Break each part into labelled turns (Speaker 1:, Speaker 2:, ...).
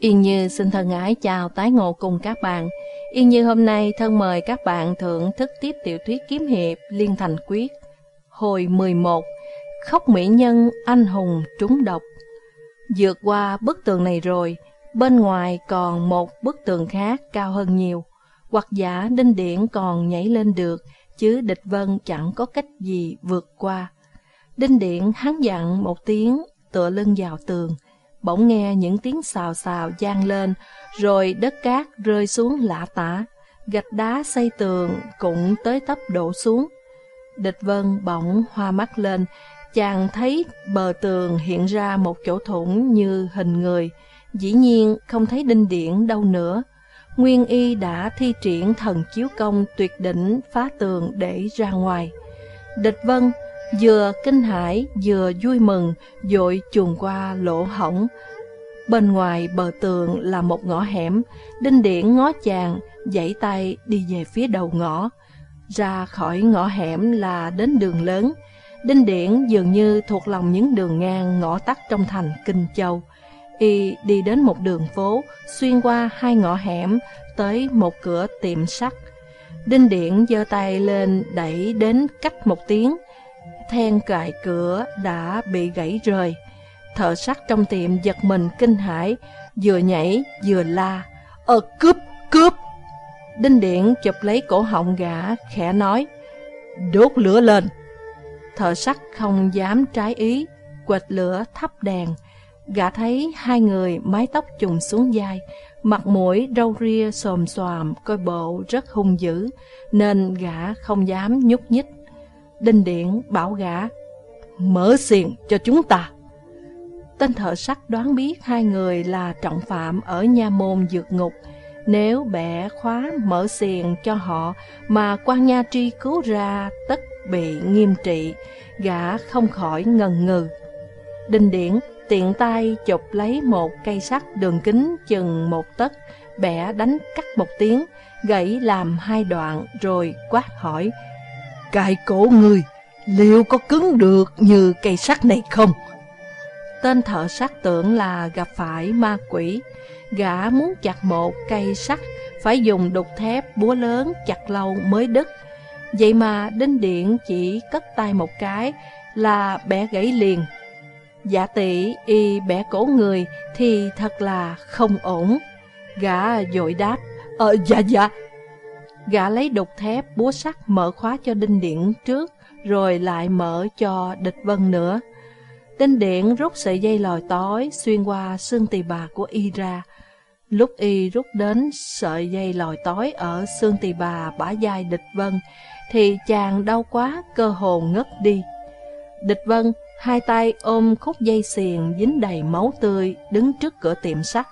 Speaker 1: Yên Như xin thân ái chào tái ngộ cùng các bạn. Yên Như hôm nay thân mời các bạn thưởng thức tiếp tiểu thuyết kiếm hiệp Liên Thành Quyết. Hồi 11 Khóc mỹ nhân anh hùng trúng độc Vượt qua bức tường này rồi, bên ngoài còn một bức tường khác cao hơn nhiều. Hoặc giả đinh điển còn nhảy lên được, chứ địch vân chẳng có cách gì vượt qua. Đinh điển hắn dặn một tiếng, tựa lưng vào tường, bỗng nghe những tiếng xào xào gian lên, rồi đất cát rơi xuống lạ tả, gạch đá xây tường cũng tới tấp đổ xuống. Địch vân bỗng hoa mắt lên, chàng thấy bờ tường hiện ra một chỗ thủng như hình người, dĩ nhiên không thấy đinh điển đâu nữa. Nguyên y đã thi triển thần chiếu công tuyệt đỉnh phá tường để ra ngoài. Địch vân vừa kinh hãi vừa vui mừng, dội chuồn qua lỗ hổng. Bên ngoài bờ tường là một ngõ hẻm, đinh điển ngó chàng, dãy tay đi về phía đầu ngõ. Ra khỏi ngõ hẻm là đến đường lớn, Đinh Điển dường như thuộc lòng những đường ngang ngõ tắt trong thành Kinh Châu. Y đi đến một đường phố, xuyên qua hai ngõ hẻm, tới một cửa tiệm sắt. Đinh Điển giơ tay lên đẩy đến cách một tiếng. Then cài cửa đã bị gãy rời. Thợ sắt trong tiệm giật mình kinh hãi, vừa nhảy vừa la. Ờ cướp, cướp! Đinh Điển chụp lấy cổ họng gã, khẽ nói. Đốt lửa lên! Thợ sắt không dám trái ý, quệt lửa thắp đèn. Gã thấy hai người mái tóc trùng xuống vai, mặt mũi râu ria xồm xoàm, coi bộ rất hung dữ, nên gã không dám nhúc nhích. Đinh Điện bảo gã, mở xiềng cho chúng ta. Tên thợ sắt đoán biết hai người là trọng phạm ở nha môn dược ngục, nếu bẻ khóa mở xiềng cho họ mà quan nha tri cứu ra tất bị nghiêm trị, gã không khỏi ngần ngừ. Đinh điển tiện tay chụp lấy một cây sắt đường kính chừng một tấc, bẻ đánh cắt một tiếng, gãy làm hai đoạn rồi quát hỏi. Cài cổ người, liệu có cứng được như cây sắt này không? Tên thợ sắt tưởng là gặp phải ma quỷ, gã muốn chặt một cây sắt, phải dùng đục thép búa lớn chặt lâu mới đứt. Vậy mà Đinh Điện chỉ cất tay một cái là bẻ gãy liền. Giả tỷ y bẻ cổ người thì thật là không ổn. Gã dội đáp, Ờ dạ dạ. Gã lấy đục thép búa sắt mở khóa cho Đinh Điện trước, rồi lại mở cho địch vân nữa. Đinh Điện rút sợi dây lòi tối xuyên qua xương tỳ bà của y ra. Lúc y rút đến sợi dây lòi tối ở xương tỳ bà bả dai địch vân, thì chàng đau quá, cơ hồn ngất đi. Địch Vân, hai tay ôm khúc dây xiềng dính đầy máu tươi, đứng trước cửa tiệm sắt.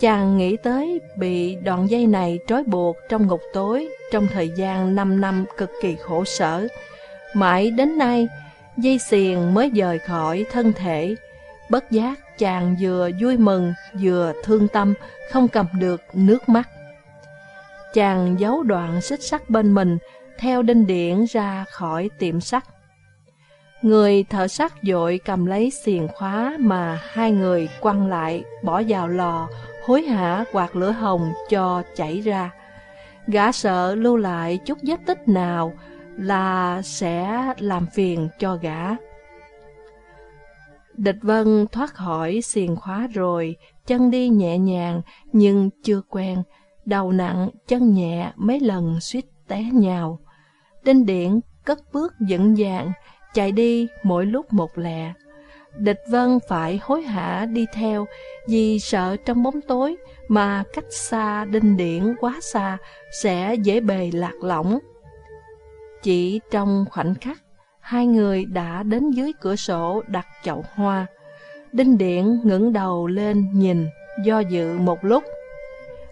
Speaker 1: Chàng nghĩ tới bị đoạn dây này trói buộc trong ngục tối trong thời gian 5 năm cực kỳ khổ sở. Mãi đến nay, dây xiềng mới rời khỏi thân thể. Bất giác chàng vừa vui mừng vừa thương tâm, không cầm được nước mắt. Chàng giấu đoạn xích sắt bên mình, theo đinh điển ra khỏi tiệm sắt. Người thợ sắt dội cầm lấy xiềng khóa mà hai người quăng lại, bỏ vào lò, hối hả quạt lửa hồng cho chảy ra. Gã sợ lưu lại chút vết tích nào là sẽ làm phiền cho gã. Địch Vân thoát khỏi xiềng khóa rồi, chân đi nhẹ nhàng nhưng chưa quen, đầu nặng, chân nhẹ mấy lần suýt té nhào. Đinh Điện cất bước dẫn dạng, chạy đi mỗi lúc một lẹ. Địch Vân phải hối hả đi theo vì sợ trong bóng tối mà cách xa Đinh Điện quá xa sẽ dễ bề lạc lõng. Chỉ trong khoảnh khắc, hai người đã đến dưới cửa sổ đặt chậu hoa. Đinh Điện ngẩng đầu lên nhìn, do dự một lúc.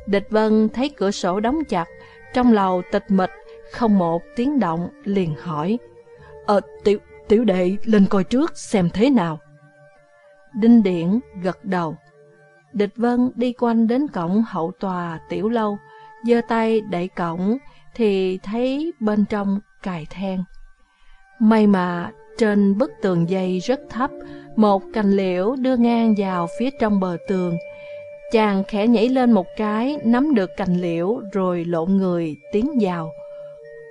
Speaker 1: Địch Vân thấy cửa sổ đóng chặt, trong lầu tịch mịch, không một tiếng động, liền hỏi. Ờ, tiểu, tiểu đệ lên coi trước xem thế nào. Đinh Điển gật đầu. Địch Vân đi quanh đến cổng hậu tòa tiểu lâu, giơ tay đẩy cổng thì thấy bên trong cài then. May mà trên bức tường dây rất thấp, một cành liễu đưa ngang vào phía trong bờ tường. Chàng khẽ nhảy lên một cái, nắm được cành liễu rồi lộn người tiến vào.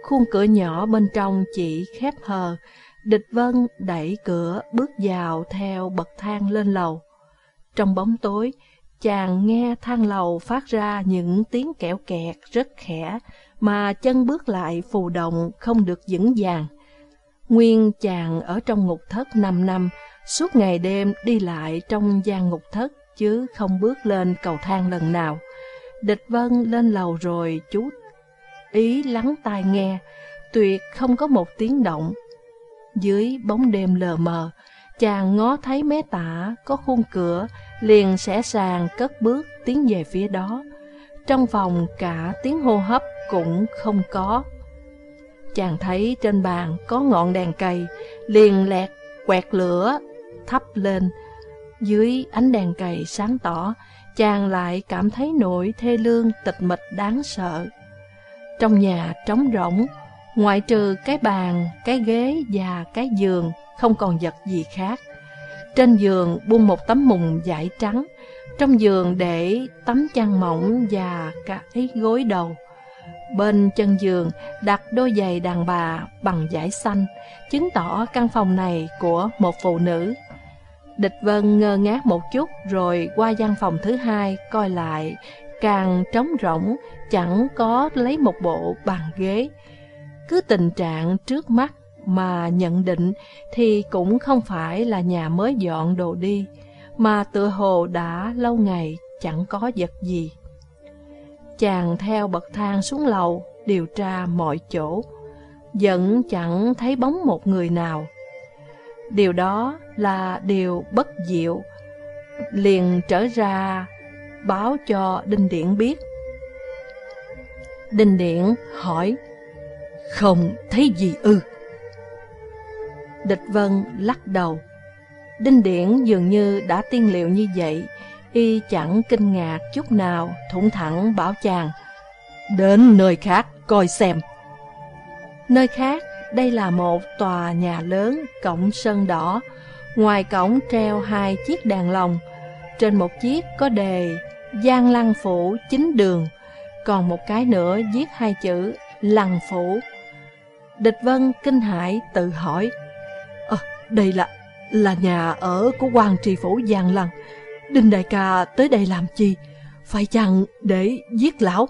Speaker 1: Khuôn cửa nhỏ bên trong chỉ khép hờ, địch vân đẩy cửa bước vào theo bậc thang lên lầu. Trong bóng tối, chàng nghe thang lầu phát ra những tiếng kẹo kẹt rất khẽ, mà chân bước lại phù động không được vững vàng. Nguyên chàng ở trong ngục thất 5 năm, suốt ngày đêm đi lại trong gian ngục thất chứ không bước lên cầu thang lần nào. Địch Vân lên lầu rồi chú ý lắng tai nghe, tuyệt không có một tiếng động. Dưới bóng đêm lờ mờ, chàng ngó thấy mé tả có khung cửa, liền sẽ sàng cất bước tiến về phía đó. Trong phòng cả tiếng hô hấp cũng không có. Chàng thấy trên bàn có ngọn đèn cầy, liền lẹt quẹt lửa, thắp lên. Dưới ánh đèn cầy sáng tỏ, chàng lại cảm thấy nỗi thê lương tịch mịch đáng sợ. Trong nhà trống rỗng, ngoại trừ cái bàn, cái ghế và cái giường, không còn vật gì khác. Trên giường buông một tấm mùng vải trắng, trong giường để tấm chăn mỏng và cái gối đầu. Bên chân giường đặt đôi giày đàn bà bằng vải xanh, chứng tỏ căn phòng này của một phụ nữ. Địch Vân ngơ ngác một chút rồi qua gian phòng thứ hai coi lại, càng trống rỗng, chẳng có lấy một bộ bàn ghế. Cứ tình trạng trước mắt mà nhận định thì cũng không phải là nhà mới dọn đồ đi, mà tựa hồ đã lâu ngày chẳng có vật gì. Chàng theo bậc thang xuống lầu, điều tra mọi chỗ, vẫn chẳng thấy bóng một người nào. Điều đó là điều bất diệu, liền trở ra báo cho Đinh Điển biết. Đinh Điển hỏi, không thấy gì ư? Địch Vân lắc đầu. Đinh Điển dường như đã tiên liệu như vậy, y chẳng kinh ngạc chút nào, thủng thẳng bảo chàng. Đến nơi khác coi xem. Nơi khác, đây là một tòa nhà lớn, cổng sân đỏ. Ngoài cổng treo hai chiếc đàn lồng. Trên một chiếc có đề Giang Lăng Phủ chính đường, còn một cái nữa viết hai chữ Lăng Phủ. Địch Vân kinh hãi tự hỏi, à, đây là là nhà ở của quan tri phủ Giang Lăng. Đinh đại ca tới đây làm chi? Phải chăng để giết lão?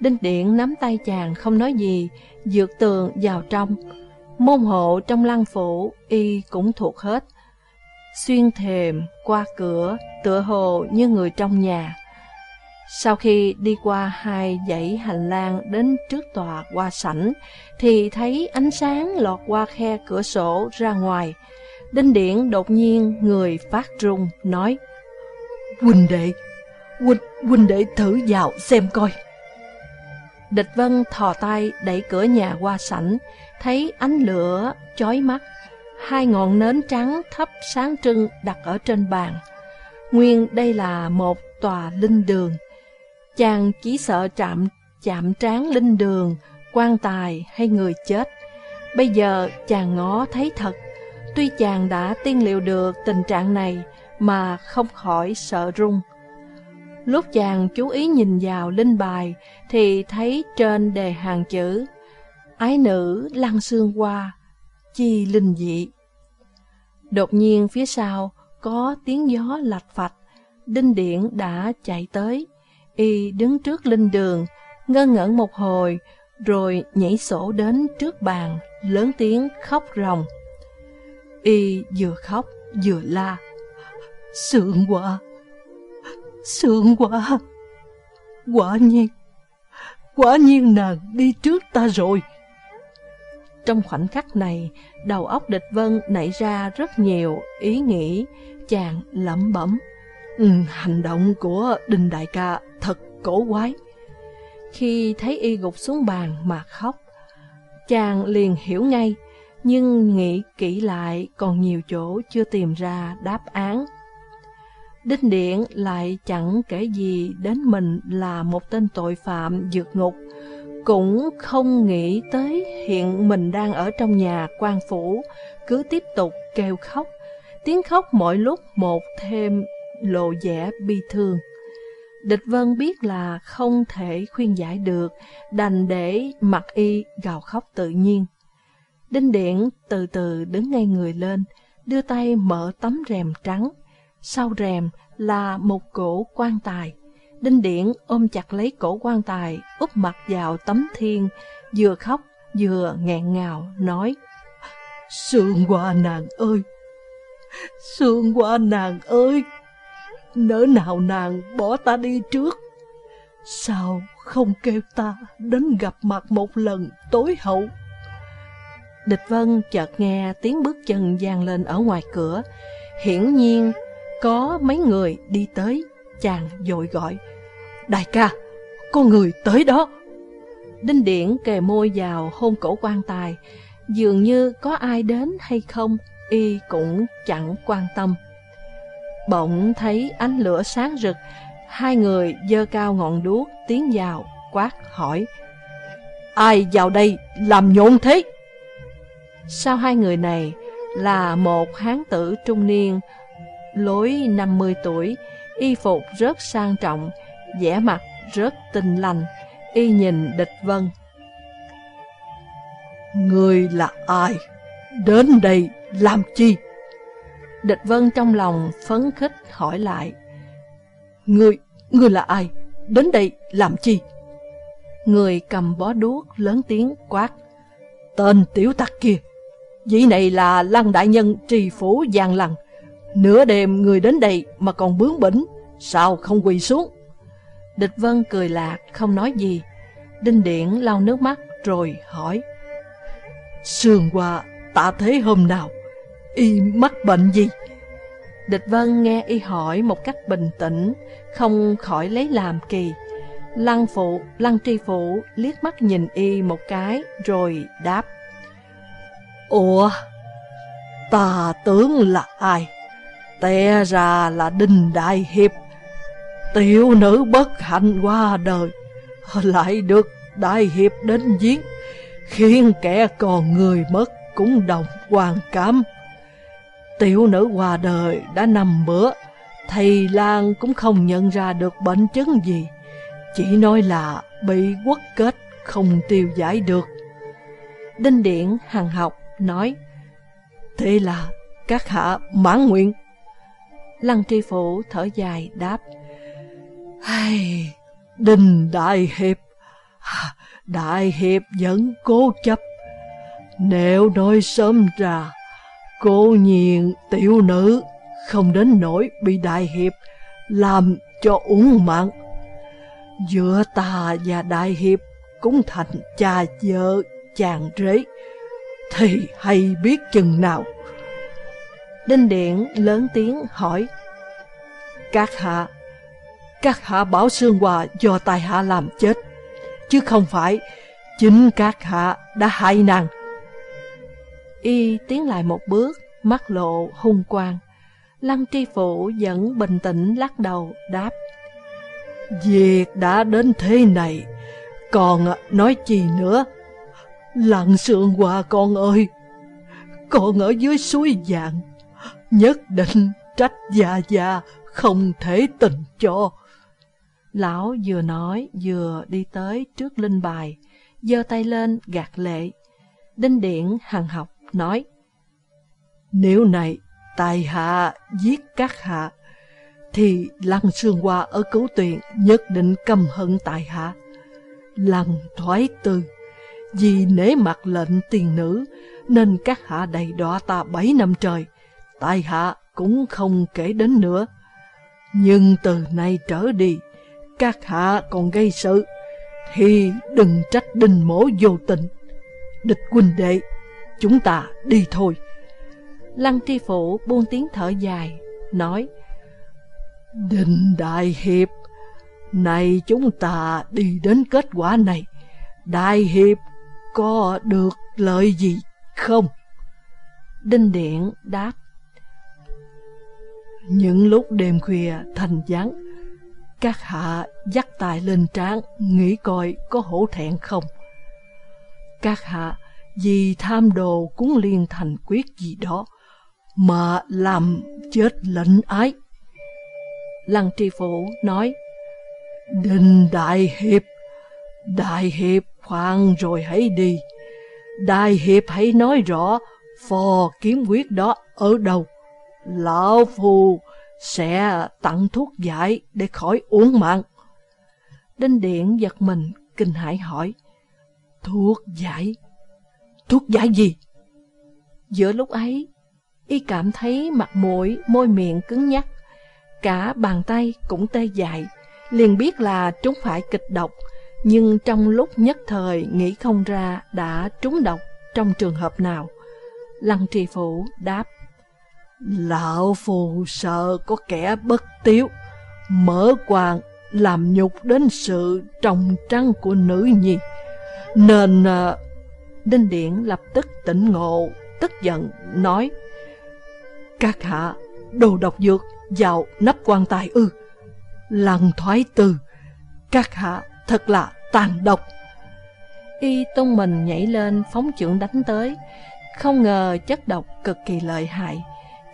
Speaker 1: Đinh Điện nắm tay chàng không nói gì, dược tường vào trong. Môn hộ trong lăng phủ y cũng thuộc hết. Xuyên thềm, qua cửa, tựa hồ như người trong nhà. Sau khi đi qua hai dãy hành lang đến trước tòa qua sảnh, thì thấy ánh sáng lọt qua khe cửa sổ ra ngoài. Đinh Điển đột nhiên người phát rung nói Huynh đệ, huynh, huynh đệ thử vào xem coi. Địch Vân thò tay đẩy cửa nhà qua sảnh, thấy ánh lửa chói mắt, hai ngọn nến trắng thấp sáng trưng đặt ở trên bàn. Nguyên đây là một tòa linh đường. Chàng chỉ sợ chạm chạm trán linh đường, quan tài hay người chết. Bây giờ chàng ngó thấy thật, tuy chàng đã tiên liệu được tình trạng này mà không khỏi sợ run. Lúc chàng chú ý nhìn vào linh bài thì thấy trên đề hàng chữ Ái nữ lăng xương qua, chi linh dị. Đột nhiên phía sau có tiếng gió lạch phạch, đinh điển đã chạy tới. Y đứng trước linh đường, ngơ ngẩn một hồi, rồi nhảy sổ đến trước bàn, lớn tiếng khóc ròng. Y vừa khóc vừa la. Sượng quá! Sượng quá! Quả nhiên! Quả nhiên nàng đi trước ta rồi! Trong khoảnh khắc này, đầu óc địch vân nảy ra rất nhiều ý nghĩ, chàng lẩm bẩm. Ừ, hành động của Đinh Đại ca cổ quái. Khi thấy y gục xuống bàn mà khóc, chàng liền hiểu ngay, nhưng nghĩ kỹ lại còn nhiều chỗ chưa tìm ra đáp án. Đinh Điện lại chẳng kể gì đến mình là một tên tội phạm dược ngục, cũng không nghĩ tới hiện mình đang ở trong nhà quan phủ, cứ tiếp tục kêu khóc. Tiếng khóc mỗi lúc một thêm lộ vẻ bi thương. Địch Vân biết là không thể khuyên giải được, đành để mặt y gào khóc tự nhiên. Đinh Điển từ từ đứng ngay người lên, đưa tay mở tấm rèm trắng. Sau rèm là một cổ quan tài. Đinh Điển ôm chặt lấy cổ quan tài, úp mặt vào tấm thiên, vừa khóc vừa nghẹn ngào nói Sương hoa nàng ơi! Sương hoa nàng ơi! Nỡ nào nàng bỏ ta đi trước? Sao không kêu ta đến gặp mặt một lần tối hậu? Địch Vân chợt nghe tiếng bước chân vang lên ở ngoài cửa. Hiển nhiên có mấy người đi tới, chàng dội gọi. Đại ca, có người tới đó. Đinh Điển kề môi vào hôn cổ quan tài, dường như có ai đến hay không, y cũng chẳng quan tâm. Bỗng thấy ánh lửa sáng rực, hai người dơ cao ngọn đuốc tiến vào, quát hỏi. Ai vào đây làm nhộn thế? Sau hai người này là một hán tử trung niên, lối 50 tuổi, y phục rất sang trọng, vẻ mặt rất tinh lành, y nhìn địch vân. Người là ai? Đến đây làm chi? Địch vân trong lòng phấn khích hỏi lại. Người, người là ai? Đến đây làm chi? Người cầm bó đuốc lớn tiếng quát. Tên tiểu tặc kia, vị này là lăng đại nhân trì phủ giang lăng. Nửa đêm người đến đây mà còn bướng bỉnh, sao không quỳ xuống? Địch Vân cười lạc, không nói gì. Đinh Điển lau nước mắt rồi hỏi. Sương qua tạ thế hôm nào? Y mắc bệnh gì? Địch Vân nghe y hỏi một cách bình tĩnh, không khỏi lấy làm kỳ. Lăng phụ, lăng tri phụ liếc mắt nhìn y một cái rồi đáp. Ủa, ta tưởng là ai? Té ra là Đinh Đại Hiệp Tiểu nữ bất hạnh qua đời Lại được Đại Hiệp đến giết Khiến kẻ còn người mất cũng đồng hoàn cảm Tiểu nữ qua đời đã nằm bữa Thầy Lan cũng không nhận ra được bệnh chứng gì Chỉ nói là bị quất kết không tiêu giải được. Đinh Điện Hằng học nói Thế là các hạ mãn nguyện. Lăng tri phủ thở dài đáp Hay, Đình Đại Hiệp Đại Hiệp vẫn cố chấp. Nếu nói sớm ra Cô nhiên, tiểu nữ, Không đến nỗi bị Đại Hiệp Làm cho uống mặn. Giữa ta và Đại Hiệp Cũng thành cha vợ chàng rể, Thì hay biết chừng nào? Đinh Điện lớn tiếng hỏi. Các hạ Các hạ bảo Sương Hòa do tài hạ làm chết, Chứ không phải Chính các hạ đã hại nàng. Y tiến lại một bước Mắt lộ hung quang Lăng tri phủ vẫn bình tĩnh lắc đầu đáp Việc đã đến thế này Còn nói gì nữa Lặng sương hòa con ơi Con ở dưới suối vàng nhất định trách già già không thể tình cho. Lão vừa nói vừa đi tới trước linh bài, giơ tay lên gạt lệ. Đinh Điển hằng học nói, Nếu này tài hạ giết các hạ, thì Lăng Sương Hoa ở cứu tuyền nhất định căm hận tài hạ. Lăng thoái tư, vì nể mặt lệnh tiền nữ, nên các hạ đầy đọa ta bảy năm trời tài hạ cũng không kể đến nữa. Nhưng từ nay trở đi, các hạ còn gây sự, thì đừng trách đình mổ vô tình. Địch huynh đệ, chúng ta đi thôi. Lăng tri phủ buông tiếng thở dài, nói Đinh Đại Hiệp, này chúng ta đi đến kết quả này, Đại Hiệp có được lợi gì không? Đinh Điện đáp những lúc đêm khuya thành vắng, các hạ dắt tài lên trán, nghĩ coi có hổ thẹn không. Các hạ vì tham đồ cũng liên thành quyết gì đó, mà làm chết lệnh ái. Lăng tri phủ nói,
Speaker 2: Đinh Đại Hiệp, Đại Hiệp khoan rồi hãy đi. Đại Hiệp hãy nói rõ phò kiếm quyết đó ở đâu. Lão Phù sẽ tặng thuốc giải để khỏi uống mạng.
Speaker 1: Đinh Điện giật mình, kinh hãi hỏi.
Speaker 2: Thuốc giải? Thuốc giải gì?
Speaker 1: Giữa lúc ấy, y cảm thấy mặt mũi, môi miệng cứng nhắc. Cả bàn tay cũng tê dại, liền biết là trúng phải kịch độc, nhưng trong lúc nhất thời nghĩ không ra đã trúng độc trong trường hợp nào. Lăng trì phủ đáp,
Speaker 2: Lão phù sợ có kẻ bất tiếu, mở quan làm nhục đến sự trọng trăng của nữ nhi. Nên... À,
Speaker 1: Đinh điện lập tức tỉnh ngộ, tức giận, nói Các hạ, đồ độc dược vào nắp quan tài ư. Lăng thoái từ, các hạ thật là tàn độc. Y tung mình nhảy lên phóng trưởng đánh tới, không ngờ chất độc cực kỳ lợi hại.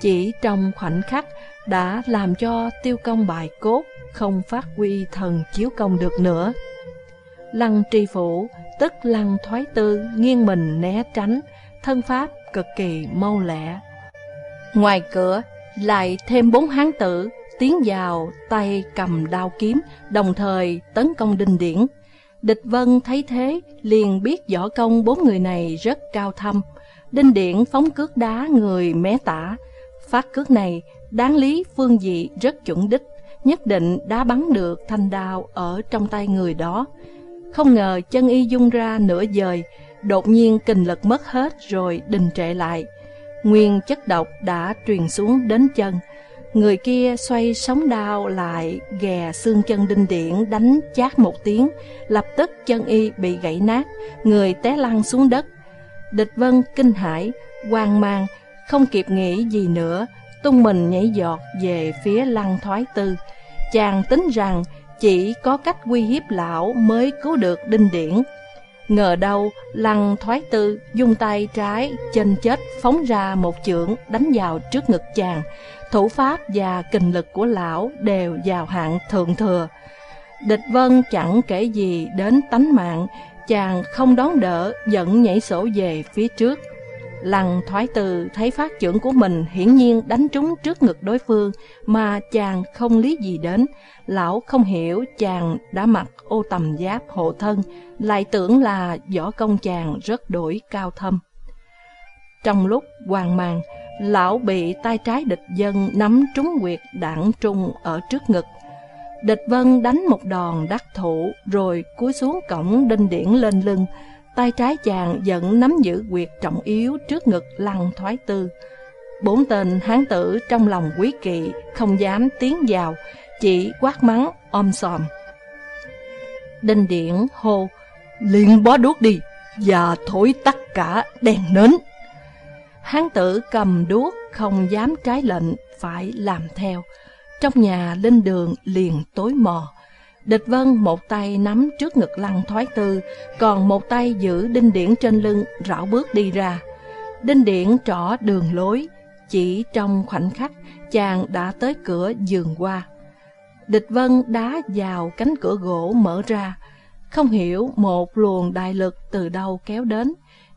Speaker 1: Chỉ trong khoảnh khắc đã làm cho tiêu công bài cốt không phát huy thần chiếu công được nữa. Lăng tri phủ, tức lăng thoái tư, nghiêng mình né tránh, thân pháp cực kỳ mau lẹ. Ngoài cửa, lại thêm bốn hán tử, tiến vào, tay cầm đao kiếm, đồng thời tấn công đinh điển. Địch Vân thấy thế, liền biết võ công bốn người này rất cao thâm. Đinh điển phóng cước đá người mé tả. Phát cước này, đáng lý phương dị rất chuẩn đích, nhất định đã bắn được thanh đao ở trong tay người đó. Không ngờ chân y dung ra nửa dời, đột nhiên kinh lực mất hết rồi đình trệ lại. Nguyên chất độc đã truyền xuống đến chân. Người kia xoay sóng đao lại ghè xương chân đinh điển đánh chát một tiếng, lập tức chân y bị gãy nát, người té lăn xuống đất. Địch vân kinh hãi, hoang mang, không kịp nghĩ gì nữa, tung mình nhảy giọt về phía lăng thoái tư. Chàng tính rằng chỉ có cách uy hiếp lão mới cứu được đinh điển. Ngờ đâu, lăng thoái tư dùng tay trái, chân chết phóng ra một chưởng đánh vào trước ngực chàng. Thủ pháp và kình lực của lão đều vào hạng thượng thừa. Địch vân chẳng kể gì đến tánh mạng, chàng không đón đỡ, dẫn nhảy sổ về phía trước. Lăng thoái từ thấy phát trưởng của mình hiển nhiên đánh trúng trước ngực đối phương mà chàng không lý gì đến. Lão không hiểu chàng đã mặc ô tầm giáp hộ thân, lại tưởng là võ công chàng rất đổi cao thâm. Trong lúc hoang mang, lão bị tay trái địch dân nắm trúng quyệt đảng trung ở trước ngực. Địch vân đánh một đòn đắc thủ rồi cúi xuống cổng đinh điển lên lưng, tay trái chàng vẫn nắm giữ quyệt trọng yếu trước ngực lăng thoái tư. Bốn tên hán tử trong lòng quý kỵ không dám tiến vào, chỉ quát mắng om sòm. Đinh điển hô, liền bó đuốc đi và thổi tất cả đèn nến. Hán tử cầm đuốc không dám trái lệnh phải làm theo. Trong nhà lên đường liền tối mò. Địch Vân một tay nắm trước ngực lăng thoái tư, còn một tay giữ đinh điển trên lưng rảo bước đi ra. Đinh điển trỏ đường lối, chỉ trong khoảnh khắc chàng đã tới cửa giường qua. Địch Vân đá vào cánh cửa gỗ mở ra, không hiểu một luồng đại lực từ đâu kéo đến.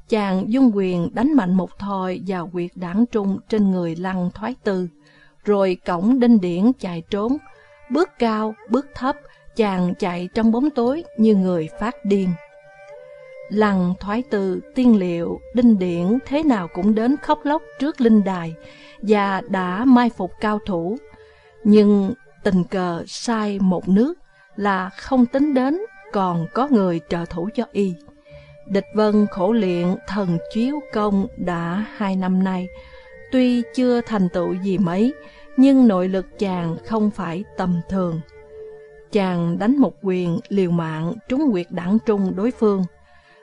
Speaker 1: Chàng dung quyền đánh mạnh một thòi vào quyệt đảng trung trên người lăng thoái tư, rồi cổng đinh điển chạy trốn, bước cao, bước thấp, chàng chạy trong bóng tối như người phát điên. Lằng thoái từ tiên liệu, đinh điển thế nào cũng đến khóc lóc trước linh đài và đã mai phục cao thủ. Nhưng tình cờ sai một nước là không tính đến còn có người trợ thủ cho y. Địch vân khổ luyện thần chiếu công đã hai năm nay, tuy chưa thành tựu gì mấy, nhưng nội lực chàng không phải tầm thường. Chàng đánh một quyền liều mạng trúng quyệt đẳng trung đối phương.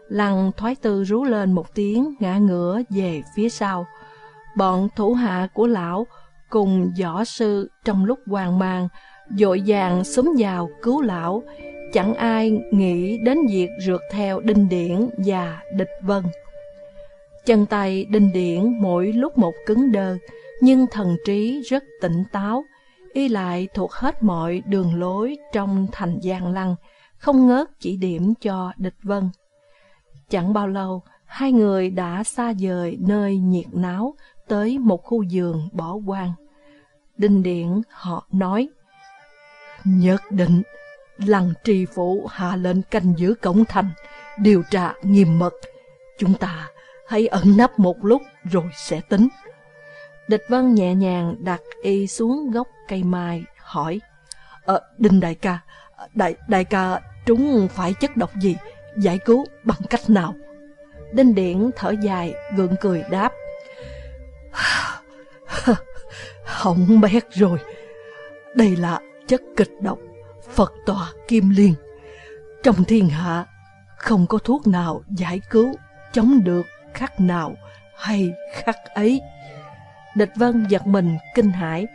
Speaker 1: Lăng thoái tư rú lên một tiếng ngã ngửa về phía sau. Bọn thủ hạ của lão cùng võ sư trong lúc hoang mang dội vàng xúm vào cứu lão. Chẳng ai nghĩ đến việc rượt theo đinh điển và địch vân. Chân tay đinh điển mỗi lúc một cứng đơ, nhưng thần trí rất tỉnh táo, Y lại thuộc hết mọi đường lối trong thành giang lăng, không ngớt chỉ điểm cho địch vân. Chẳng bao lâu, hai người đã xa dời nơi nhiệt náo tới một khu giường bỏ hoang. Đinh Điện họ nói, Nhất định, lăng trì phủ hạ lệnh canh giữ cổng thành, điều tra nghiêm mật. Chúng ta hãy ẩn nấp một lúc rồi sẽ tính. Địch Vân nhẹ nhàng đặt y xuống gốc cây mai, hỏi, ờ, Đinh đại ca, đại đại ca trúng phải chất độc gì, giải cứu bằng cách nào? Đinh Điển thở dài, gượng cười đáp, không bét rồi, đây là chất kịch độc, Phật tòa kim liên. Trong thiên hạ, không có thuốc nào giải cứu, chống được khắc nào hay khắc ấy. Địch Vân giật mình kinh hãi,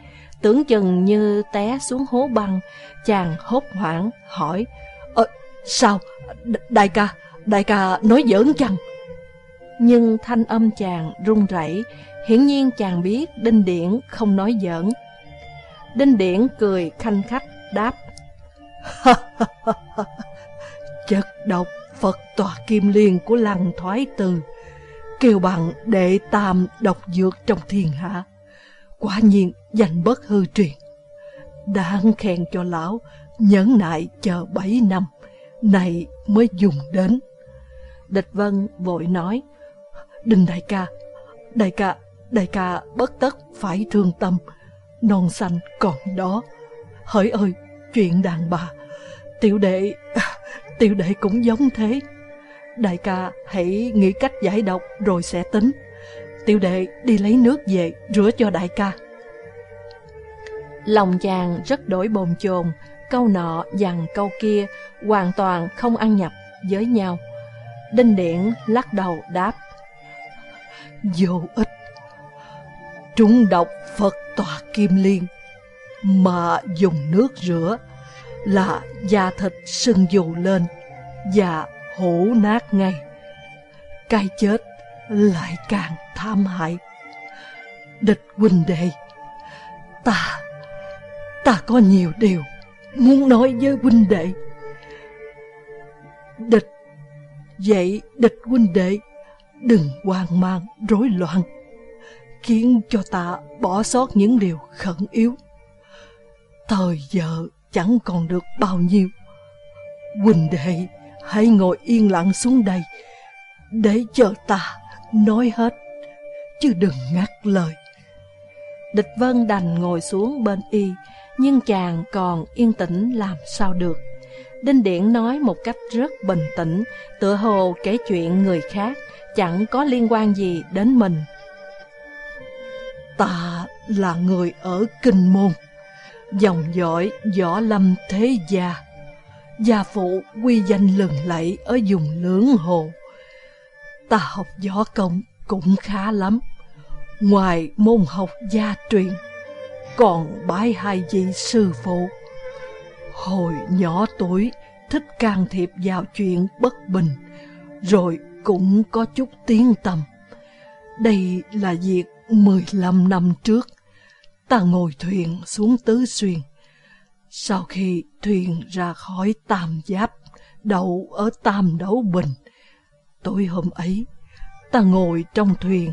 Speaker 1: tưởng chừng như té xuống hố băng, chàng hốt hoảng hỏi: "Ờ sao? D đại ca, đại ca nói giỡn chăng?" Nhưng thanh âm chàng run rẩy, hiển nhiên chàng biết Đinh Điển không nói giỡn. Đinh Điển cười khanh khách đáp: "Chất độc Phật tòa kim liên của lăng thoái từ kêu bằng đệ tam độc dược trong thiên hạ. Quả nhiên danh bất hư truyền. Đáng khen cho lão, nhẫn nại chờ bảy năm, này mới dùng đến. Địch Vân vội nói, đình đại ca, đại ca, đại ca bất tất phải thương tâm, non xanh còn đó. Hỡi ơi, chuyện đàn bà, tiểu đệ, tiểu đệ cũng giống thế. Đại ca hãy nghĩ cách giải độc rồi sẽ tính. Tiểu đệ đi lấy nước về rửa cho đại ca. Lòng chàng rất đổi bồn chồn, câu nọ dằn câu kia, hoàn toàn không ăn nhập với nhau. Đinh Điển lắc đầu đáp. Vô ích. Trúng độc Phật tòa kim liên, mà dùng nước rửa là da thịt sưng dù lên và hổ nát ngay. Cái chết lại càng tham hại. Địch huynh đệ, ta, ta có nhiều điều muốn nói với huynh đệ. Địch, vậy địch huynh đệ, đừng hoang mang, rối loạn, khiến cho ta bỏ sót những điều khẩn yếu. Thời giờ chẳng còn được bao nhiêu. Huynh đệ, hãy ngồi yên lặng xuống đây để chờ ta nói hết, chứ đừng ngắt lời. Địch Vân đành ngồi xuống bên y, nhưng chàng còn yên tĩnh làm sao được. Đinh Điển nói một cách rất bình tĩnh, tựa hồ kể chuyện người khác, chẳng có liên quan gì đến mình. Ta là người ở Kinh Môn, dòng dõi võ lâm thế gia. Gia phụ quy danh lừng lẫy ở vùng lưỡng hồ. Ta học võ công cũng khá lắm. Ngoài môn học gia truyền, còn bái hai vị sư phụ. Hồi nhỏ tuổi thích can thiệp vào chuyện bất bình, rồi cũng có chút tiếng tầm. Đây là việc 15 năm trước, ta ngồi thuyền xuống Tứ Xuyên. Sau khi thuyền ra khỏi Tam Giáp, đậu ở Tam Đấu Bình, tối hôm ấy, ta ngồi trong thuyền,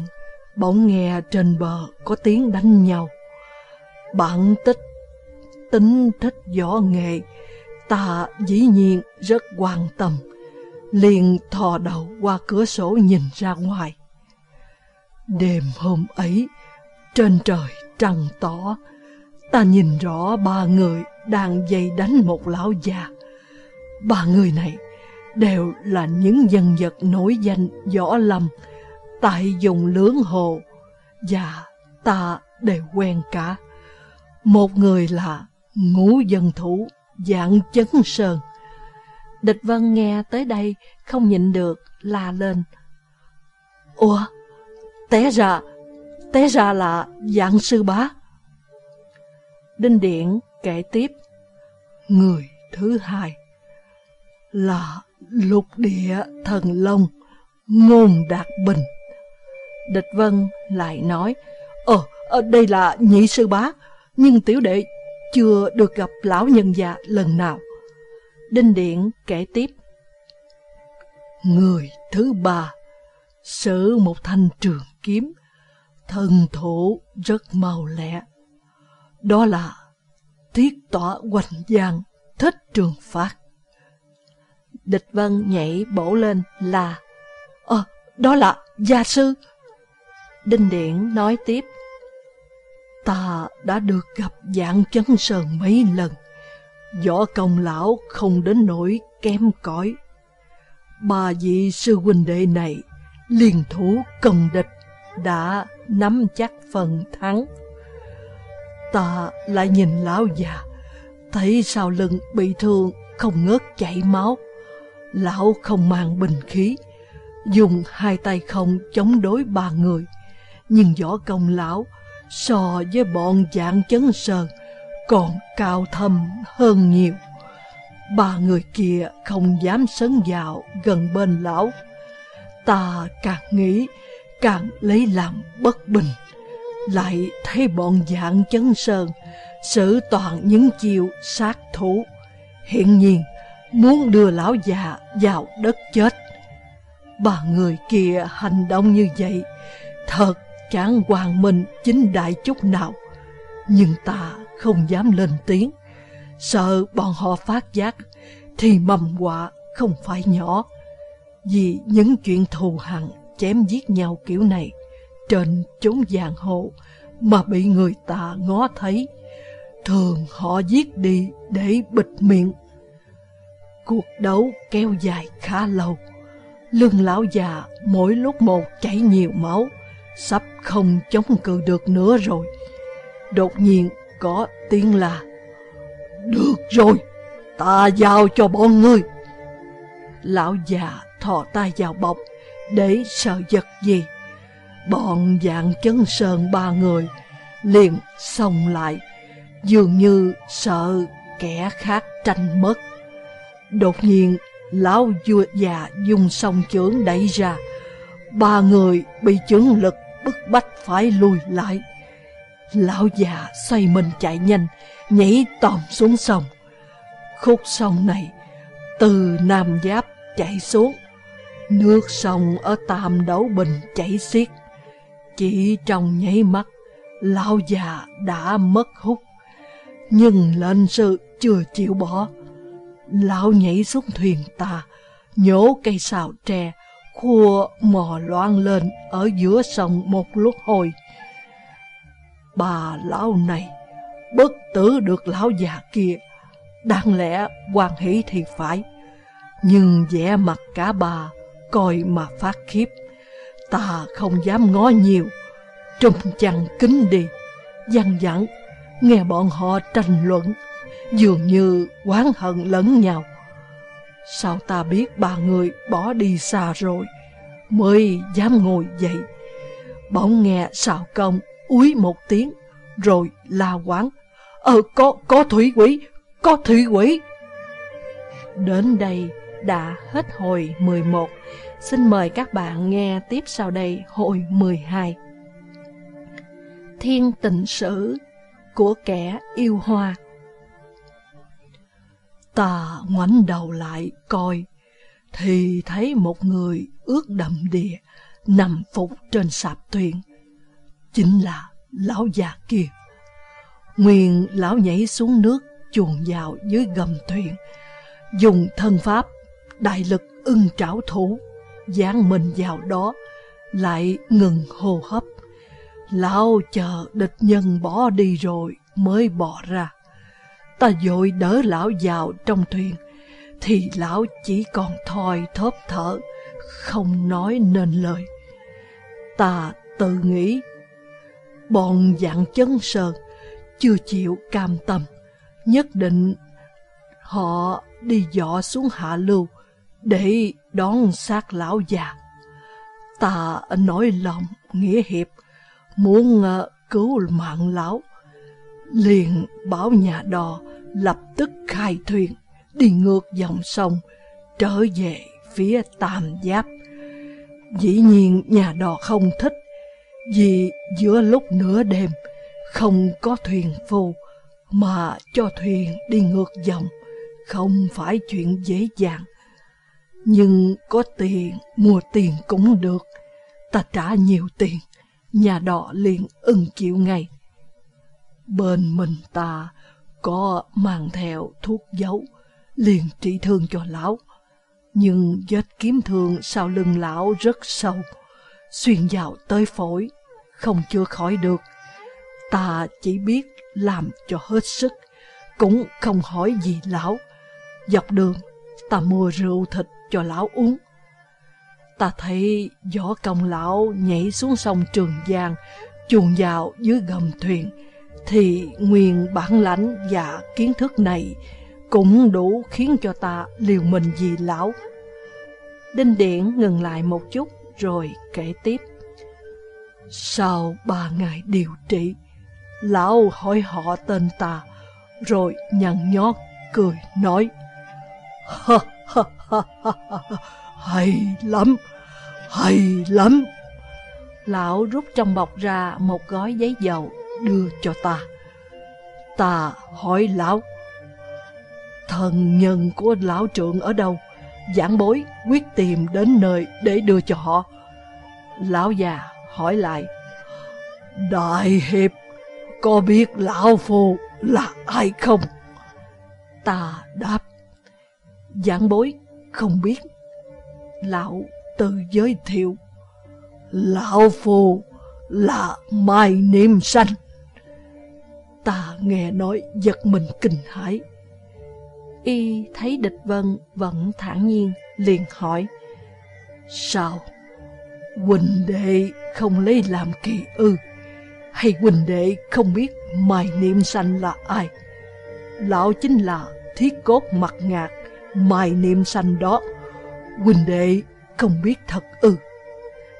Speaker 1: bỗng nghe trên bờ có tiếng đánh nhau. bạn tích, tính thích võ nghệ, ta dĩ nhiên rất quan tâm, liền thò đầu qua cửa sổ nhìn ra ngoài. Đêm hôm ấy, trên trời trăng tỏ, ta nhìn rõ ba người đang dây đánh một lão già. Ba người này đều là những dân vật nổi danh võ lâm tại vùng lưỡng hồ và ta đều quen cả. Một người là ngũ dân thủ dạng chấn sơn. Địch Vân nghe tới đây không nhịn được la lên. Ủa, té ra, té ra là dạng sư bá. Đinh Điện kể tiếp. Người thứ hai là lục địa thần long ngôn đạt bình. Địch Vân lại nói, Ờ, đây là nhị sư bá, nhưng tiểu đệ,
Speaker 2: chưa được gặp lão nhân già lần nào.
Speaker 1: Đinh Điện kể tiếp.
Speaker 2: Người thứ ba, sử một thanh trường kiếm, thần thủ rất mau lẹ. Đó là thiết tỏa hoành giang thích trường phát.
Speaker 1: Địch Vân nhảy bổ lên là
Speaker 2: Ờ, đó là gia sư.
Speaker 1: Đinh Điển nói tiếp
Speaker 2: Ta đã được gặp dạng chấn sơn mấy lần, võ công lão không đến nỗi kém cỏi. Ba vị sư huynh đệ này liên thủ công địch đã nắm chắc phần thắng. Ta lại nhìn lão già, thấy sau lưng bị thương không ngớt chảy máu. Lão không mang bình khí, dùng hai tay không chống đối ba người. Nhưng võ công lão so với bọn dạng chấn sơn còn cao thâm hơn nhiều. Ba người kia không dám sấn vào gần bên lão. Ta càng nghĩ càng lấy làm bất bình. Lại thấy bọn dạng chấn sơn sử toàn những chiêu sát thủ. Hiện nhiên muốn đưa lão già vào đất chết. Ba người kia hành động như vậy thật chẳng hoàng minh chính đại chút nào. Nhưng ta không dám lên tiếng, sợ bọn họ phát giác thì mầm họa không phải nhỏ. Vì những chuyện thù hằn chém giết nhau kiểu này trên chốn giang hồ mà bị người ta ngó thấy, thường họ giết đi để bịt miệng. Cuộc đấu kéo dài khá lâu, lưng lão già mỗi lúc một chảy nhiều máu, sắp không chống cự được nữa rồi. Đột nhiên có tiếng là Được rồi, ta giao cho bọn ngươi. Lão già thò tay vào bọc để sợ giật gì. Bọn dạng chấn sơn ba người liền xông lại, dường như sợ kẻ khác tranh mất. Đột nhiên, lão vua già dùng song chưởng đẩy ra, ba người bị chưởng lực bức bách phải lùi lại. Lão già xoay mình chạy nhanh, nhảy tòm xuống sông. Khúc sông này, từ Nam Giáp chảy xuống, nước sông ở Tam Đấu Bình chảy xiết. Chỉ trong nháy mắt, lão già đã mất hút. Nhưng lệnh sự chưa chịu bỏ. Lão nhảy xuống thuyền ta, nhổ cây xào tre, khua mò loan lên ở giữa sông một lúc hồi. Bà lão này bất tử được lão già kia, đáng lẽ quan hỷ thì phải, nhưng vẻ mặt cả bà coi mà phát khiếp, ta không dám ngó nhiều, trùm chăn kính đi, dằn dặn, nghe bọn họ tranh luận, dường như oán hận lẫn nhau. Sao ta biết ba người bỏ đi xa rồi, mới dám ngồi dậy. Bỗng nghe xào công úi một tiếng, rồi la quán. Ờ, có, có thủy quỷ, có thủy quỷ.
Speaker 1: Đến đây đã hết hồi 11. Xin mời các bạn nghe tiếp sau đây hồi 12. Thiên tình sử của kẻ yêu hoa
Speaker 2: Ta ngoảnh đầu lại coi, thì thấy một người ướt đậm đìa nằm phục trên sạp thuyền. Chính là lão già kia. Nguyên lão nhảy xuống nước chuồn vào dưới gầm thuyền, dùng thân pháp đại lực ưng trảo thủ, dán mình vào đó, lại ngừng hô hấp. Lão chờ địch nhân bỏ đi rồi mới bỏ ra. Ta vội đỡ lão vào trong thuyền, thì lão chỉ còn thoi thóp thở, không nói nên lời. Ta tự nghĩ, bọn dạng chấn sơn chưa chịu cam tâm, nhất định họ đi dọ xuống hạ lưu để đón xác lão già. Ta nói lòng nghĩa hiệp, muốn ờ, cứu mạng lão, liền bảo nhà đò lập tức khai thuyền đi ngược dòng sông trở về phía Tam Giáp. Dĩ nhiên nhà đò không thích, vì giữa lúc nửa đêm không có thuyền phù mà cho thuyền đi ngược dòng không phải chuyện dễ dàng. Nhưng có tiền, mua tiền cũng được. Ta trả nhiều tiền, nhà đỏ liền ưng chịu ngay. Bên mình ta có mang theo thuốc dấu, liền trị thương cho lão. Nhưng vết kiếm thương sau lưng lão rất sâu, xuyên vào tới phổi, không chưa khỏi được. Ta chỉ biết làm cho hết sức, cũng không hỏi gì lão. Dọc đường, ta mua rượu thịt cho lão uống. Ta thấy võ công lão nhảy xuống sông Trường Giang, chuồn vào dưới gầm thuyền, thì nguyên bản lãnh và kiến thức này cũng đủ khiến cho ta liều mình vì lão. Đinh Điển ngừng lại một chút rồi kể tiếp. Sau ba ngày điều trị, lão hỏi họ tên ta, rồi nhăn nhót cười nói. Hơ hơ hay lắm, hay lắm. Lão rút trong bọc ra một gói giấy dầu đưa cho ta. Ta hỏi lão, thần nhân của lão trượng ở đâu? Giảng bối quyết tìm đến nơi để đưa cho họ. Lão già hỏi lại, Đại hiệp, có biết lão phu là ai không? Ta đáp, giảng bối không biết. Lão tự giới thiệu, Lão phù là Mai Niệm Sanh. Ta nghe nói giật mình kinh hãi.
Speaker 1: Y thấy địch vân vẫn thản nhiên, liền hỏi.
Speaker 2: Sao? Quỳnh đệ không lấy làm kỳ ư? Hay Quỳnh đệ không biết Mai Niệm Sanh là ai? Lão chính là thiết cốt mặt ngạc, Mai Niệm Sanh đó. Quỳnh đệ không biết thật ư?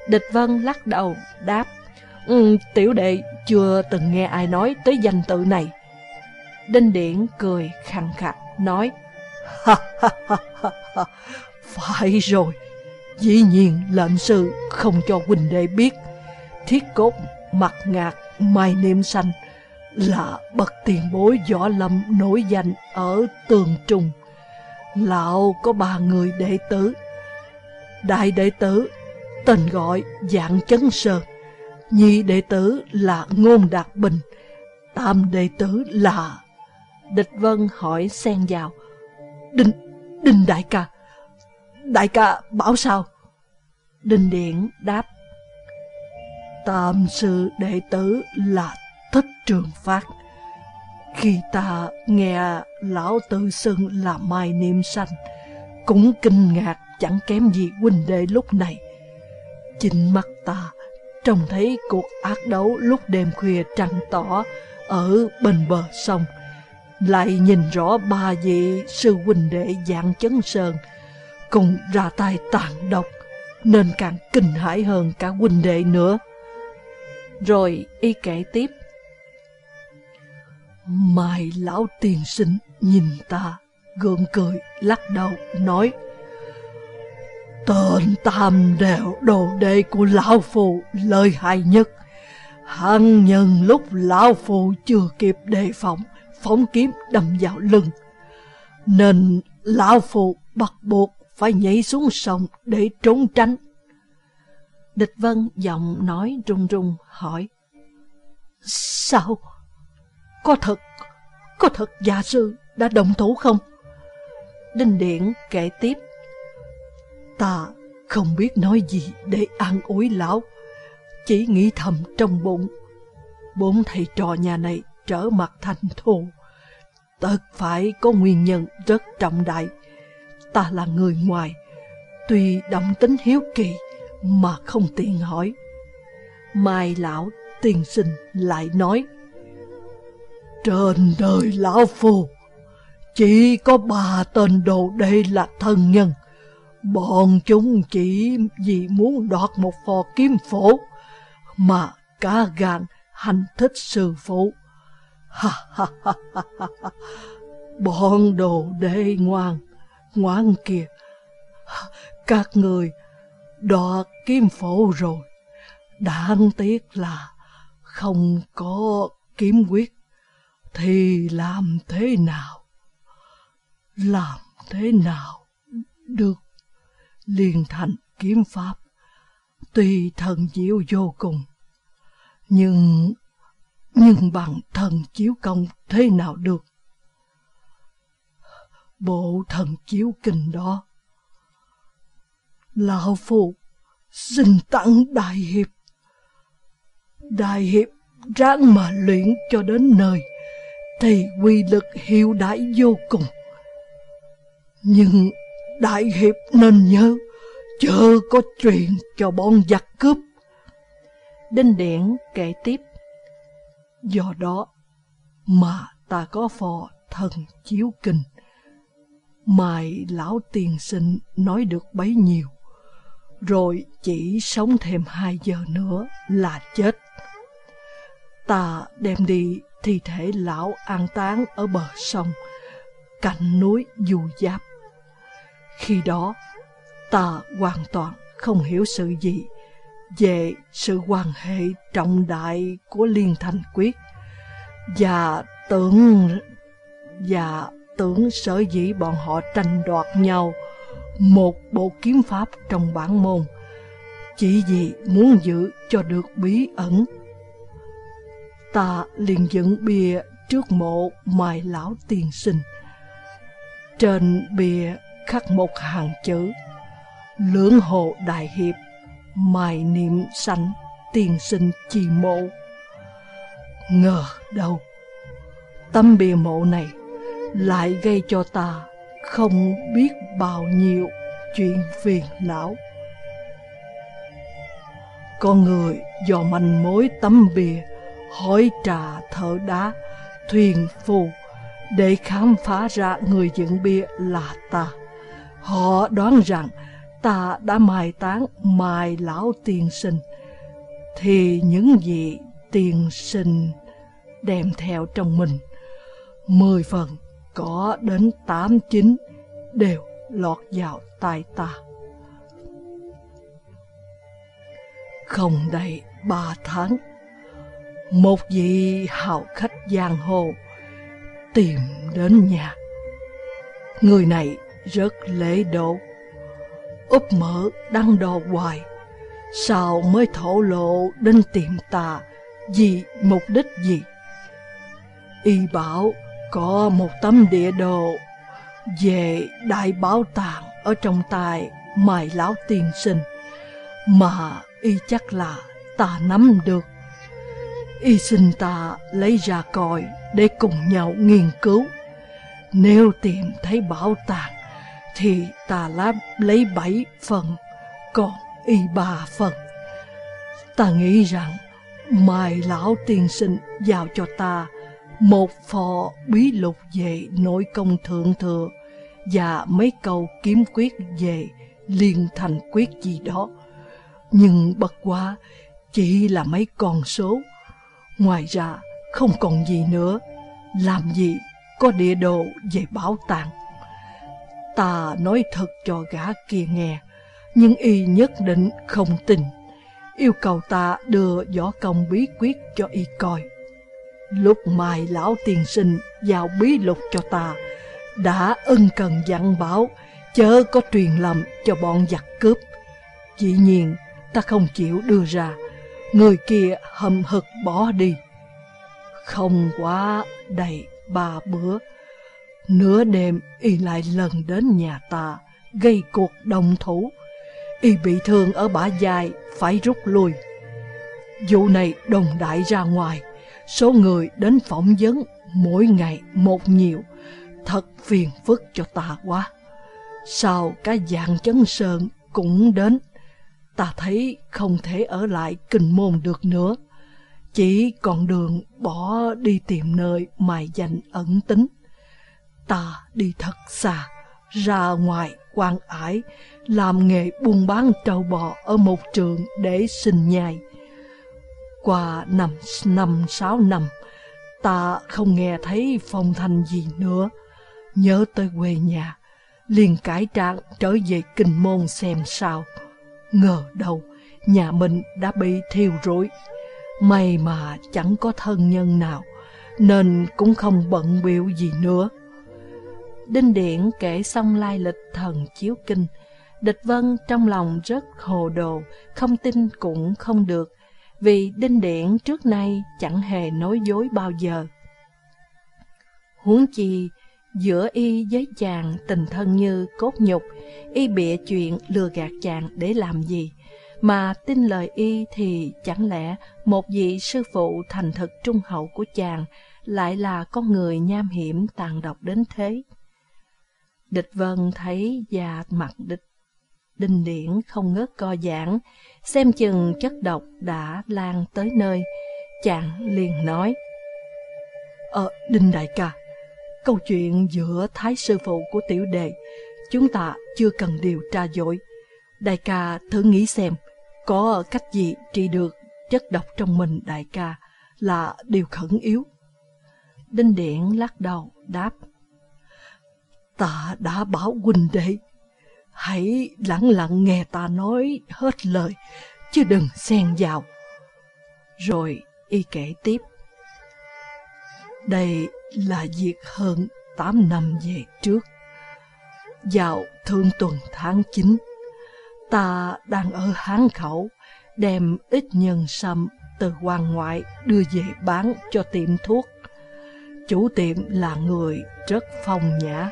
Speaker 1: Địch vân lắc đầu, đáp. Ừ, tiểu đệ chưa từng nghe ai nói tới danh tự này. Đinh Điển cười khăn khặt, nói.
Speaker 2: Ha ha ha ha ha, phải rồi, dĩ nhiên lệnh sư không cho huynh đệ biết. Thiết cốt mặt ngạc mai niệm xanh là bậc tiền bối võ lâm nổi danh ở tường trùng. Lão có ba người đệ tử. Đại đệ tử tên gọi dạng chấn sơn nhị đệ tử là Ngôn Đạt Bình, tam đệ tử là...
Speaker 1: Địch Vân hỏi xen vào.
Speaker 2: Đinh, Đinh đại ca, đại ca bảo sao?
Speaker 1: Đinh Điển đáp.
Speaker 2: Tam sư đệ tử là Thích Trường Phát. Khi ta nghe lão tư xưng là Mai Niệm sanh, cũng kinh ngạc chẳng kém gì huynh đệ lúc này. Chính mắt ta trông thấy cuộc ác đấu lúc đêm khuya trăng tỏ ở bên bờ sông. Lại nhìn rõ ba vị sư huynh đệ dạng chấn sơn cùng ra tay tàn độc, nên càng kinh hãi hơn cả huynh đệ nữa.
Speaker 1: Rồi y kể tiếp.
Speaker 2: Mai lão tiền sinh nhìn ta, gượng cười, lắc đầu, nói Tên tam đều đồ đệ của Lão Phù lợi hại nhất. Hắn nhân lúc Lão Phù chưa kịp đề phòng, phóng kiếm đâm vào lưng. Nên Lão Phù bắt buộc phải nhảy xuống sông để trốn tránh.
Speaker 1: Địch Vân giọng nói run run hỏi.
Speaker 2: Sao? Có thật, có thật gia sư đã động thủ không?
Speaker 1: Đinh điện kể tiếp.
Speaker 2: Ta không biết nói gì để an ủi lão, chỉ nghĩ thầm trong bụng. Bốn thầy trò nhà này trở mặt thành thù, tất phải có nguyên nhân rất trọng đại. Ta là người ngoài, tuy động tính hiếu kỳ mà không tiện hỏi. Mai lão tiền sinh lại nói, trên đời lão phu chỉ có ba tên đồ đệ là thân nhân. Bọn chúng chỉ vì muốn đoạt một phò kiếm phổ mà cả gan hành thích sư phụ. Ha ha ha ha ha Bọn đồ đệ ngoan, ngoan kìa. Các người đoạt kiếm phổ rồi. Đáng tiếc là không có kiếm quyết thì làm thế nào? Làm thế nào được? Liên thành kiếm pháp tuy thần diệu vô cùng. Nhưng nhưng bằng thần chiếu công thế nào được? Bộ thần chiếu kinh đó, lão phu xin tặng đại hiệp. Đại hiệp ráng mà luyện cho đến nơi thì quy lực hiệu đại vô cùng. Nhưng đại hiệp nên nhớ chớ có chuyện cho bọn giặc cướp.
Speaker 1: Đinh điển kể tiếp.
Speaker 2: Do đó mà ta có phò thần chiếu kinh. Mài lão tiền sinh nói được bấy nhiêu, rồi chỉ sống thêm hai giờ nữa là chết. Ta đem đi thi thể lão an táng ở bờ sông, cạnh núi dù giáp. Khi đó, ta hoàn toàn không hiểu sự gì về sự quan hệ trọng đại của Liên Thành Quyết và tưởng và tưởng sở dĩ bọn họ tranh đoạt nhau một bộ kiếm pháp trong bản môn, chỉ vì muốn giữ cho được bí ẩn. Ta liền dựng bia trước mộ mài lão tiền sinh. Trên bia khắc một hàng chữ, Lưỡng hồ đại hiệp Mài niệm sanh tiền sinh chi mộ Ngờ đâu, Tấm bia mộ này lại gây cho ta không biết bao nhiêu chuyện phiền não. Con người do manh mối tấm bia hỏi trà thợ đá, thuyền phù để khám phá ra người dựng bia là ta. Họ đoán rằng ta đã mai táng mai lão tiền sinh, thì những gì tiền sinh đem theo trong mình, mười phần có đến tám chín đều lọt vào tay ta. Không đầy ba tháng, một vị hào khách giang hồ tìm đến nhà. Người này rất lễ độ, úp mở đăng đồ hoài, sao mới thổ lộ đến tiệm ta vì mục đích gì? Y bảo có một tấm địa đồ về đại bảo tàng ở trong tay mài lão tiên sinh mà y chắc là ta nắm được. Y xin ta lấy ra coi để cùng nhau nghiên cứu. Nếu tìm thấy bảo tàng thì ta lắp lấy bảy phần, còn y ba phần. Ta nghĩ rằng mai lão tiên sinh giao cho ta một phò bí lục về nội công thượng thừa và mấy câu kiếm quyết về liên thành quyết gì đó. Nhưng bất quá chỉ là mấy con số. Ngoài ra không còn gì nữa. Làm gì có địa đồ về bảo tàng. Ta nói thật cho gã kia nghe, nhưng y nhất định không tin. Yêu cầu ta đưa võ công bí quyết cho y coi. Lúc mai lão tiền sinh vào bí lục cho ta, đã ân cần dặn bảo, chớ có truyền lầm cho bọn giặc cướp. Chỉ nhiên, ta không chịu đưa ra, người kia hầm hực bỏ đi. Không quá đầy ba bữa, nửa đêm y lại lần đến nhà ta, gây cuộc đồng thủ. Y bị thương ở bả dài, phải rút lui. Vụ này đồng đại ra ngoài, Số người đến phỏng vấn mỗi ngày một nhiều, thật phiền phức cho ta quá. Sao cái dạng chấn sơn cũng đến, ta thấy không thể ở lại kinh môn được nữa. Chỉ còn đường bỏ đi tìm nơi mài danh ẩn tính. Ta đi thật xa, ra ngoài quan ải, làm nghề buôn bán trâu bò ở một trường để sinh nhai. Qua năm năm sáu năm, ta không nghe thấy phong thanh gì nữa. Nhớ tới quê nhà, liền cải trang trở về kinh môn xem sao. Ngờ đâu, nhà mình đã bị thiêu rối. May mà chẳng có thân nhân nào, nên cũng không bận biểu gì nữa.
Speaker 1: Đinh Điển kể xong lai lịch thần chiếu kinh. Địch Vân trong lòng rất hồ đồ, không tin cũng không được, vì Đinh Điển trước nay chẳng hề nói dối bao giờ. Huống chi, giữa y với chàng tình thân như cốt nhục, y bịa chuyện lừa gạt chàng để làm gì? Mà tin lời y thì chẳng lẽ một vị sư phụ thành thực trung hậu của chàng lại là con người nham hiểm tàn độc đến thế? Địch Vân thấy già mặt địch Đinh Điển không ngớt co giãn, xem chừng chất độc đã lan tới nơi. Chàng liền nói, Ờ, Đinh Đại ca, câu chuyện giữa Thái Sư Phụ của tiểu đệ, chúng ta chưa cần điều tra dội. Đại ca thử nghĩ xem, có cách gì trị được chất độc trong mình đại ca là điều khẩn yếu. Đinh điện lắc đầu đáp, Ta đã bảo huynh đệ, hãy lặng lặng nghe ta nói hết lời, chứ đừng xen vào. Rồi y kể tiếp. Đây là việc hơn 8 năm về trước. Vào thương tuần tháng 9, ta đang ở Hán Khẩu, đem ít nhân sâm từ hoàng ngoại đưa về bán cho tiệm thuốc. Chủ tiệm là người rất phong nhã,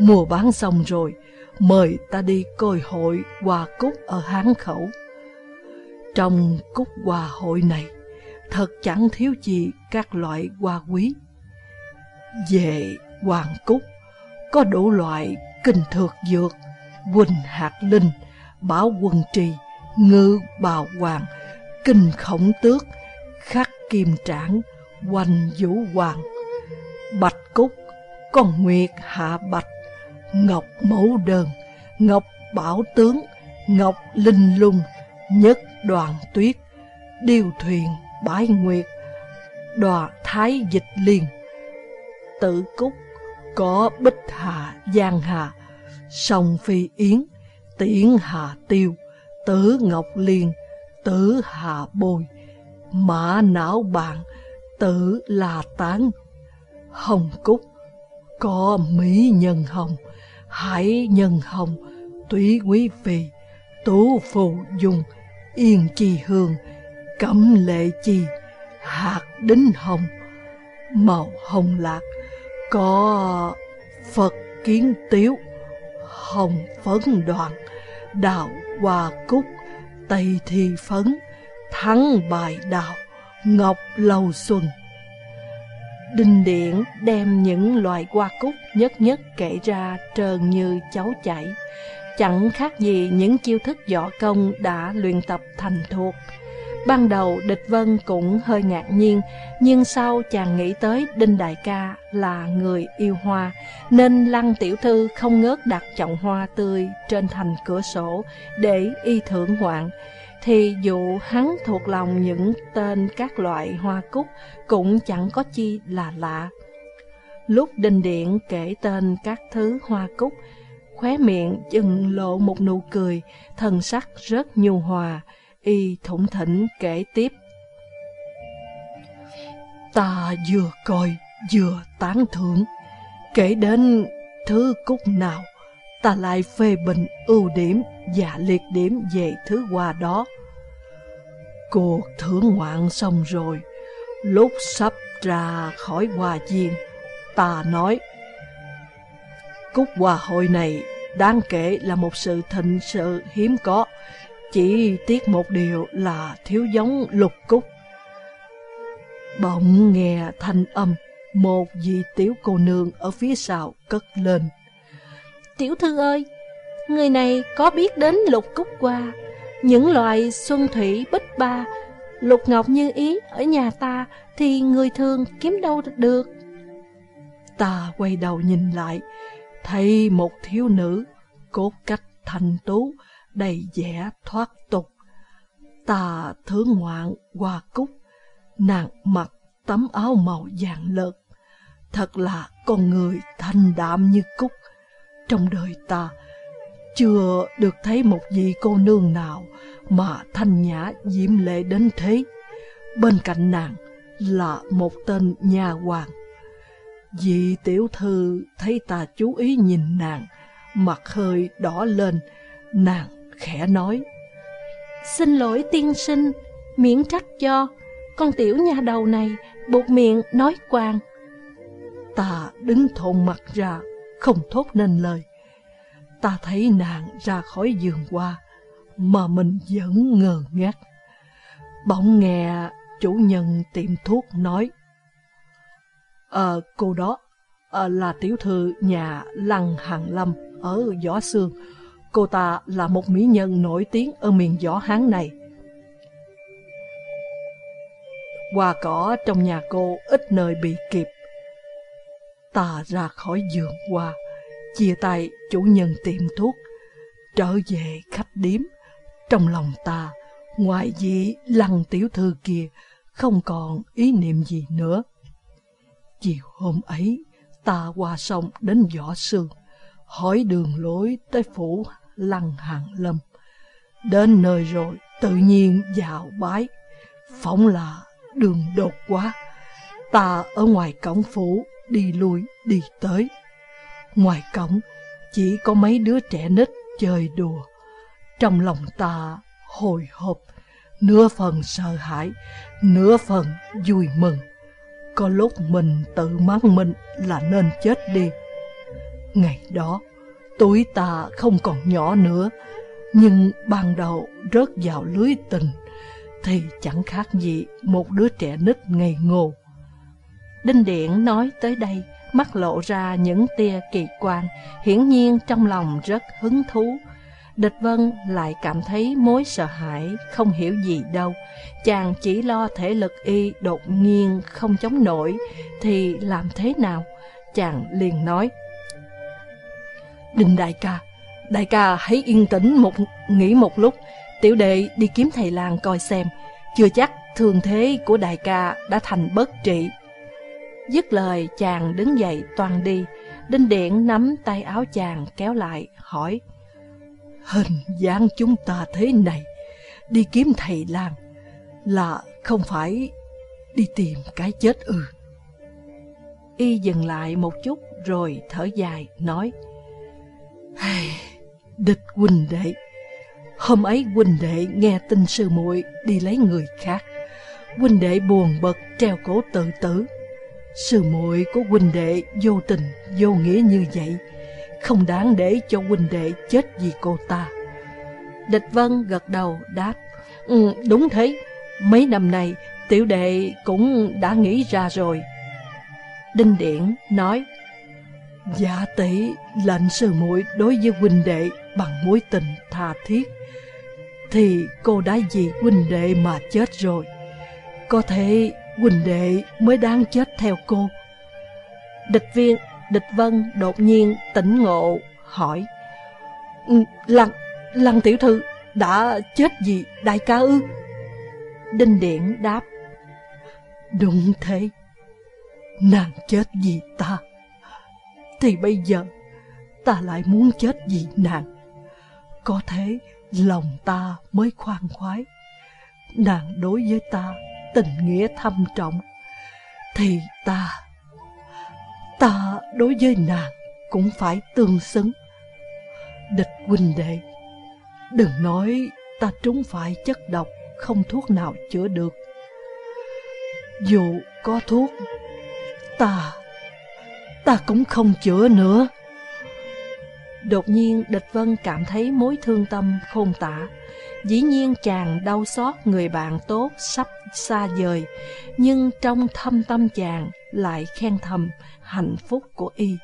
Speaker 1: Mùa bán xong rồi, mời ta đi coi hội hoa cúc ở Hán Khẩu. Trong cúc hoa hội này, thật chẳng thiếu gì các loại hoa quý. Về hoàng cúc, có đủ loại kinh thược dược, quỳnh hạt linh, bảo quân trì, ngư bào hoàng, kinh khổng tước, khắc kim trảng, hoành vũ hoàng. Bạch cúc, con nguyệt hạ bạch, Ngọc Mẫu Đơn, Ngọc Bảo Tướng, Ngọc Linh Lung, Nhất Đoàn Tuyết, Điêu Thuyền, Bái Nguyệt, Đòa Thái Dịch liền Tử Cúc, có Bích Hà, Giang Hà, Sông Phi Yến, Tiễn Hà Tiêu, Tử Ngọc Liên, Tử Hà Bồi, Mã Não Bàn, Tử là Tán, Hồng Cúc, có Mỹ Nhân Hồng, Hải nhân hồng, túy quý phi, tú phù dung, yên chi hương, cẩm lệ chi, hạt đính hồng, màu hồng lạc, có Phật kiến tiếu, hồng phấn đoạn, đạo hoa cúc, tây thi phấn, thắng bài đạo, ngọc lầu xuân. Đinh Điện đem những loài hoa cúc nhất nhất kể ra trơn như cháu chảy, chẳng khác gì những chiêu thức võ công đã luyện tập thành thuộc. Ban đầu địch vân cũng hơi ngạc nhiên, nhưng sau chàng nghĩ tới Đinh Đại ca là người yêu hoa, nên Lăng Tiểu Thư không ngớt đặt chậu hoa tươi trên thành cửa sổ để y thưởng ngoạn thì dù hắn thuộc lòng những tên các loại hoa cúc cũng chẳng có chi là lạ. Lúc Đinh Điện kể tên các thứ hoa cúc, khóe miệng chừng lộ một nụ cười, thần sắc rất nhu hòa, y thủng thỉnh kể tiếp. Ta vừa coi, vừa tán thưởng, kể đến thứ cúc nào ta lại phê bình ưu điểm và liệt điểm về thứ hoa đó. Cuộc thưởng ngoạn xong rồi, lúc sắp ra khỏi hoa viên, ta nói, Cúc hoa hội này đáng kể là một sự thịnh sự hiếm có, chỉ tiếc một điều là thiếu giống lục cúc. Bỗng nghe thanh âm, một vị tiểu cô nương ở phía sau cất lên. Tiểu thư ơi, người này có biết đến lục cúc qua, những loại xuân thủy bích ba, lục ngọc như ý ở nhà ta thì người thường kiếm đâu được.
Speaker 2: Ta quay đầu nhìn lại, thấy một thiếu nữ, cốt cách thành tú, đầy vẻ thoát tục. Ta thứ ngoạn hoa cúc, nàng mặc tấm áo màu vàng lợt, thật là con người thanh đạm như cúc. Trong đời ta, chưa được thấy một vị cô nương nào mà thanh nhã diễm lệ đến thế. Bên cạnh nàng là một tên nhà hoàng. Vị tiểu thư thấy ta chú ý nhìn nàng, mặt hơi đỏ lên, nàng khẽ nói.
Speaker 1: Xin lỗi tiên sinh, miễn trách cho, con tiểu nhà đầu này buộc miệng nói quàng.
Speaker 2: Ta đứng thộn mặt ra, không thốt nên lời. Ta thấy nàng ra khỏi giường qua, mà mình vẫn ngờ ngác. Bỗng nghe chủ nhân tiệm thuốc nói, Ờ, cô đó à, là tiểu thư nhà Lăng Hàng Lâm ở Võ Sương. Cô ta là một mỹ nhân nổi tiếng ở miền gió Hán này. Hoa cỏ trong nhà cô ít nơi bị kịp. Ta ra khỏi giường qua, chia tay chủ nhân tiệm thuốc, trở về khách điếm. Trong lòng ta, ngoài dị lăng tiểu thư kia, không còn ý niệm gì nữa. Chiều hôm ấy, ta qua sông đến võ sương, hỏi đường lối tới phủ lăng hàng lâm. Đến nơi rồi, tự nhiên vào bái, phóng là đường đột quá. Ta ở ngoài cổng phủ, đi lui, đi tới. Ngoài cổng, chỉ có mấy đứa trẻ nít chơi đùa. Trong lòng ta hồi hộp, nửa phần sợ hãi, nửa phần vui mừng. Có lúc mình tự mắng mình là nên chết đi. Ngày đó, tuổi ta không còn nhỏ nữa, nhưng ban đầu rớt vào lưới tình, thì chẳng khác gì một đứa trẻ nít ngây ngô.
Speaker 1: Đinh Điện nói tới đây, mắt lộ ra những tia kỳ quan, hiển nhiên trong lòng rất hứng thú. Địch Vân lại cảm thấy mối sợ hãi, không hiểu gì đâu. Chàng chỉ lo thể lực y đột nhiên không chống nổi, thì làm thế nào? Chàng liền nói.
Speaker 2: Đinh đại ca, đại ca hãy yên tĩnh một nghỉ một lúc, tiểu đệ đi kiếm thầy làng coi xem, chưa chắc thương thế của đại ca đã thành bất trị.
Speaker 1: Dứt lời chàng đứng dậy toàn đi, Đinh Điện nắm tay áo chàng kéo lại, hỏi.
Speaker 2: Hình dáng chúng ta thế này, đi kiếm thầy làng, là không phải đi tìm cái chết ư.
Speaker 1: Y dừng lại một chút rồi thở dài, nói.
Speaker 2: Địch huynh đệ, hôm ấy huynh đệ nghe tin sư muội đi lấy người khác. Huynh đệ buồn bật treo cổ tự tử. Sư muội của huynh đệ vô tình, vô nghĩa như vậy, không đáng để cho huynh đệ chết vì cô ta.
Speaker 1: Địch Vân gật đầu đáp, ừ, đúng thế, mấy năm nay tiểu đệ cũng đã nghĩ ra rồi. Đinh Điển nói,
Speaker 2: giả tỷ lệnh sư muội đối với huynh đệ bằng mối tình tha thiết, thì cô đã vì huynh đệ mà chết rồi. Có thể huynh đệ mới đang chết theo cô.
Speaker 1: Địch viên, địch vân đột nhiên tỉnh ngộ, hỏi. Ừ, lăng, lăng tiểu thư đã chết vì đại ca ư? Đinh Điển đáp.
Speaker 2: Đúng thế, nàng chết vì ta. Thì bây giờ ta lại muốn chết vì nàng. Có thế lòng ta mới khoan khoái. Nàng đối với ta tình nghĩa thâm trọng, thì ta, ta đối với nàng cũng phải tương xứng. Địch huynh đệ, đừng nói ta trúng phải chất độc không thuốc nào chữa được. Dù có thuốc, ta, ta cũng không chữa nữa.
Speaker 1: Đột nhiên địch vân cảm thấy mối thương tâm khôn tả. Dĩ nhiên chàng đau xót người bạn tốt sắp xa rời, nhưng trong thâm tâm chàng lại khen thầm hạnh phúc của y.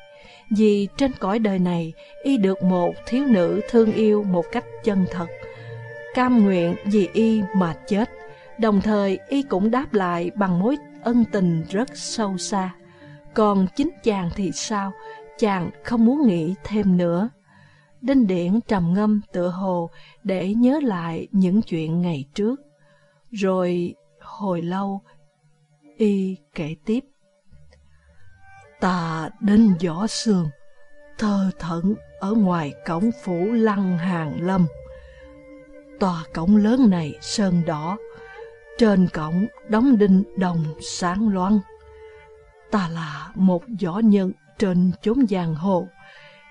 Speaker 1: Vì trên cõi đời này, y được một thiếu nữ thương yêu một cách chân thật. Cam nguyện vì y mà chết, đồng thời y cũng đáp lại bằng mối ân tình rất sâu xa. Còn chính chàng thì sao? Chàng không muốn nghĩ thêm nữa. Đinh Điển trầm ngâm tựa hồ để nhớ lại những chuyện ngày trước. Rồi hồi lâu, y kể tiếp.
Speaker 2: Ta đến võ sương, thơ thẩn ở ngoài cổng phủ lăng hàng lâm. Tòa cổng lớn này sơn đỏ, Trên cổng đóng đinh đồng sáng loáng. Ta là một võ nhân trên chốn giang hồ,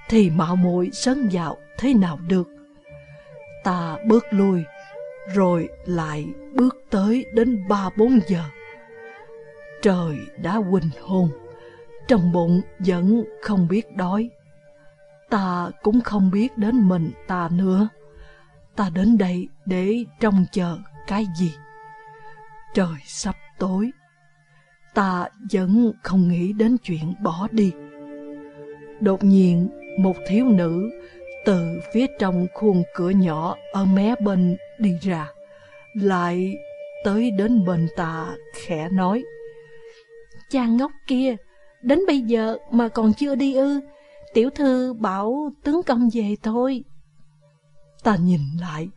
Speaker 2: thì mạo muội sấn vào thế nào được. Ta bước lui, rồi lại bước tới đến ba bốn giờ. Trời đã huỳnh hôn, trong bụng vẫn không biết đói. Ta cũng không biết đến mình ta nữa. Ta đến đây để trông chờ cái gì? Trời sắp tối, ta vẫn không nghĩ đến chuyện bỏ đi. Đột nhiên, một thiếu nữ từ phía trong khuôn cửa nhỏ ở mé bên đi ra, lại tới đến bên ta khẽ nói.
Speaker 1: Chàng ngốc kia, đến bây giờ mà còn chưa đi ư, tiểu thư bảo tướng công về thôi.
Speaker 2: Ta nhìn lại,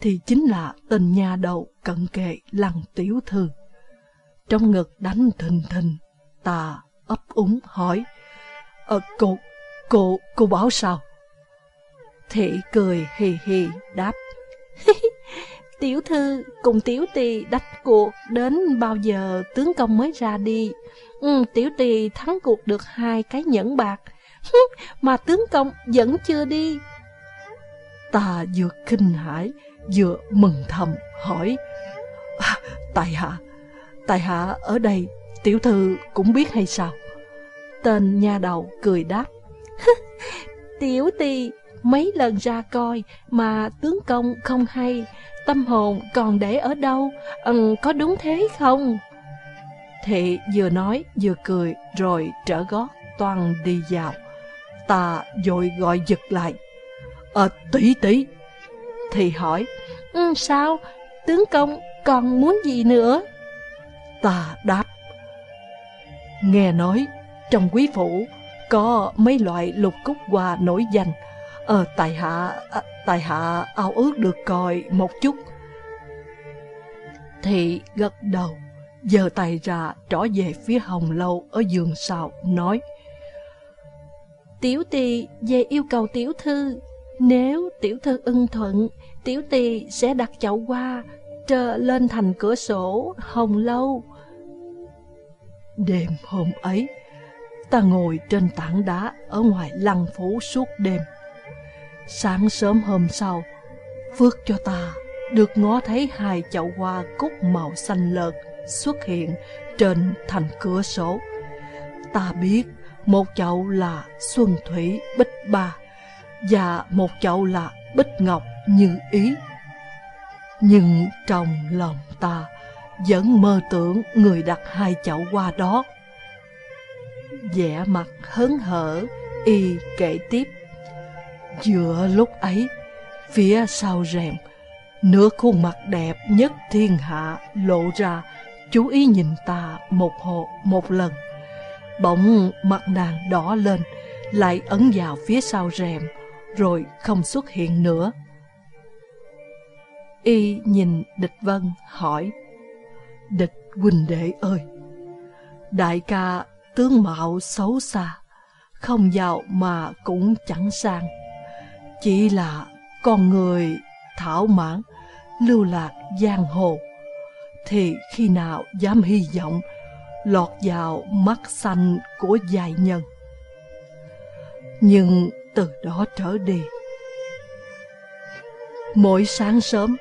Speaker 2: thì chính là tên nhà đầu cận kề lăng tiểu thư. Trong ngực đánh thình thình, ta ấp úng hỏi, Ờ, cô, cô, cô bảo sao?
Speaker 1: Thị cười hì hì đáp, Tiểu thư cùng tiểu tỳ đách cuộc đến bao giờ tướng công mới ra đi. Ừ, tiểu tỳ thắng cuộc được hai cái nhẫn bạc, mà tướng công vẫn chưa đi.
Speaker 2: Ta vừa kinh hãi, vừa mừng thầm hỏi, à, Tại hạ, tại hạ ở đây, tiểu thư cũng biết hay sao?
Speaker 1: Tên nha đầu cười đáp, Tiểu ti mấy lần ra coi mà tướng công không hay, tâm hồn còn để ở đâu, ừ, có đúng thế không?
Speaker 2: Thị vừa nói vừa cười rồi trở gót toàn đi vào. Ta vội gọi giật lại. Ờ, tỷ tỷ.
Speaker 1: Thị hỏi, ừ, sao, tướng công còn muốn gì nữa?
Speaker 2: Ta đáp, nghe nói trong quý phủ có mấy loại lục cúc hoa nổi danh. Ờ, tại hạ, à, tại hạ ao ước được coi một chút. Thị gật đầu, giơ tay ra trỏ về phía hồng lâu ở giường sau, nói
Speaker 1: Tiểu tỳ về yêu cầu tiểu thư, nếu tiểu thư ưng thuận, tiểu tỳ sẽ đặt chậu hoa trở lên thành cửa sổ hồng lâu.
Speaker 2: Đêm hôm ấy, ta ngồi trên tảng đá ở ngoài lăng phủ suốt đêm. Sáng sớm hôm sau, phước cho ta được ngó thấy hai chậu hoa cúc màu xanh lợt xuất hiện trên thành cửa sổ. Ta biết một chậu là xuân thủy bích ba và một chậu là bích ngọc như ý. Nhưng trong lòng ta vẫn mơ tưởng người đặt hai chậu hoa đó. vẻ mặt hớn hở, y kể tiếp. Giữa lúc ấy, phía sau rèm, nửa khuôn mặt đẹp nhất thiên hạ lộ ra, chú ý nhìn ta một hộ một lần. Bỗng mặt nàng đỏ lên, lại ấn vào phía sau rèm, rồi không xuất hiện nữa. Y nhìn địch vân hỏi, Địch huynh đệ ơi, đại ca tướng mạo xấu xa, không giàu mà cũng chẳng sang. Chỉ là con người thảo mãn, lưu lạc giang hồ, thì khi nào dám hy vọng lọt vào mắt xanh của dài nhân. Nhưng từ đó trở đi, mỗi sáng sớm,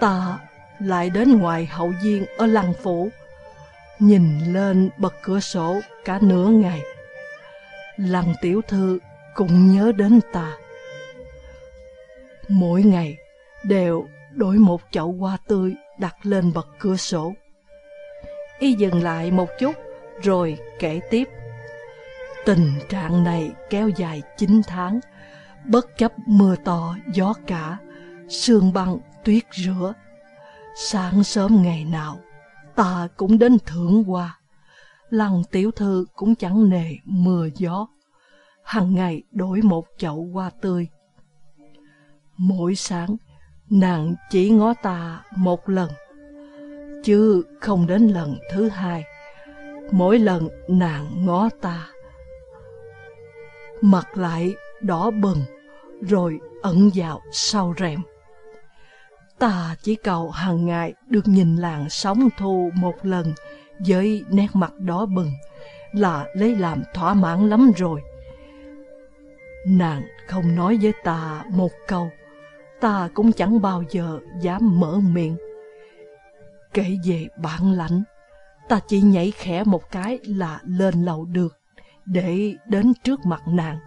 Speaker 2: ta lại đến ngoài hậu viên ở lăng phủ, nhìn lên bậc cửa sổ cả nửa ngày. Lăng tiểu thư cũng nhớ đến ta. Mỗi ngày đều đổi một chậu hoa tươi đặt lên bậc cửa sổ. Y dừng lại một chút rồi kể tiếp. Tình trạng này kéo dài 9 tháng, bất chấp mưa to, gió cả, sương băng, tuyết rửa. Sáng sớm ngày nào, ta cũng đến thưởng hoa. Lăng tiểu thư cũng chẳng nề mưa gió. Hằng ngày đổi một chậu hoa tươi. Mỗi sáng, nàng chỉ ngó ta một lần chứ không đến lần thứ hai. Mỗi lần nàng ngó ta, mặt lại đỏ bừng, rồi ẩn vào sau rèm. Ta chỉ cầu hàng ngày được nhìn làng sóng thu một lần với nét mặt đỏ bừng là lấy làm thỏa mãn lắm rồi. Nàng không nói với ta một câu, ta cũng chẳng bao giờ dám mở miệng. Kể về bản lãnh, ta chỉ nhảy khẽ một cái là lên lầu được để đến trước mặt nàng.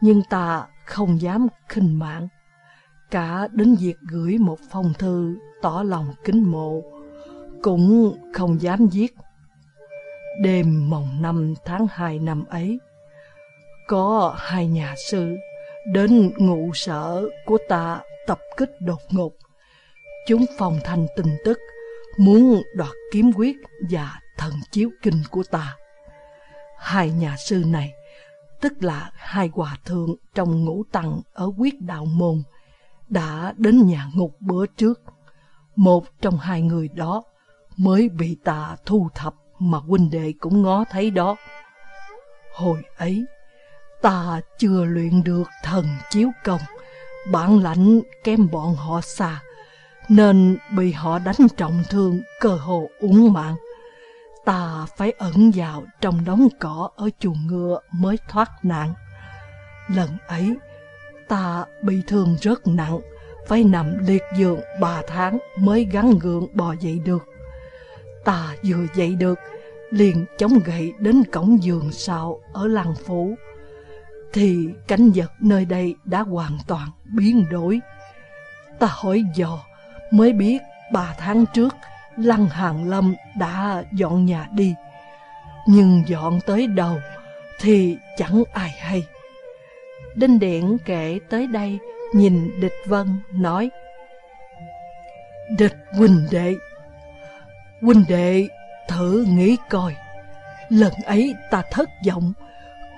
Speaker 2: Nhưng ta không dám khinh mạng, cả đến việc gửi một phong thư tỏ lòng kính mộ, cũng không dám viết. Đêm mồng năm tháng hai năm ấy, có hai nhà sư đến ngụ sở của ta tập kích đột ngột. Chúng phòng thành tin tức, muốn đoạt kiếm quyết và thần chiếu kinh của ta. Hai nhà sư này, tức là hai hòa thượng trong ngũ tăng ở quyết đạo môn, đã đến nhà ngục bữa trước. Một trong hai người đó mới bị ta thu thập mà huynh đệ cũng ngó thấy đó. Hồi ấy, ta chưa luyện được thần chiếu công, bản lãnh kém bọn họ xa, nên bị họ đánh trọng thương cơ hồ uống mạng. Ta phải ẩn vào trong đống cỏ ở chuồng ngựa mới thoát nạn. Lần ấy, ta bị thương rất nặng, phải nằm liệt giường ba tháng mới gắn gượng bò dậy được. Ta vừa dậy được, liền chống gậy đến cổng giường sau ở làng phủ, thì cảnh vật nơi đây đã hoàn toàn biến đổi. Ta hỏi dò mới biết ba tháng trước Lăng Hàng Lâm đã dọn nhà đi, nhưng dọn tới đầu thì chẳng ai hay. Đinh Điện kể tới đây, nhìn địch vân nói, Địch huynh đệ Huynh đệ, thử nghĩ coi. Lần ấy ta thất vọng,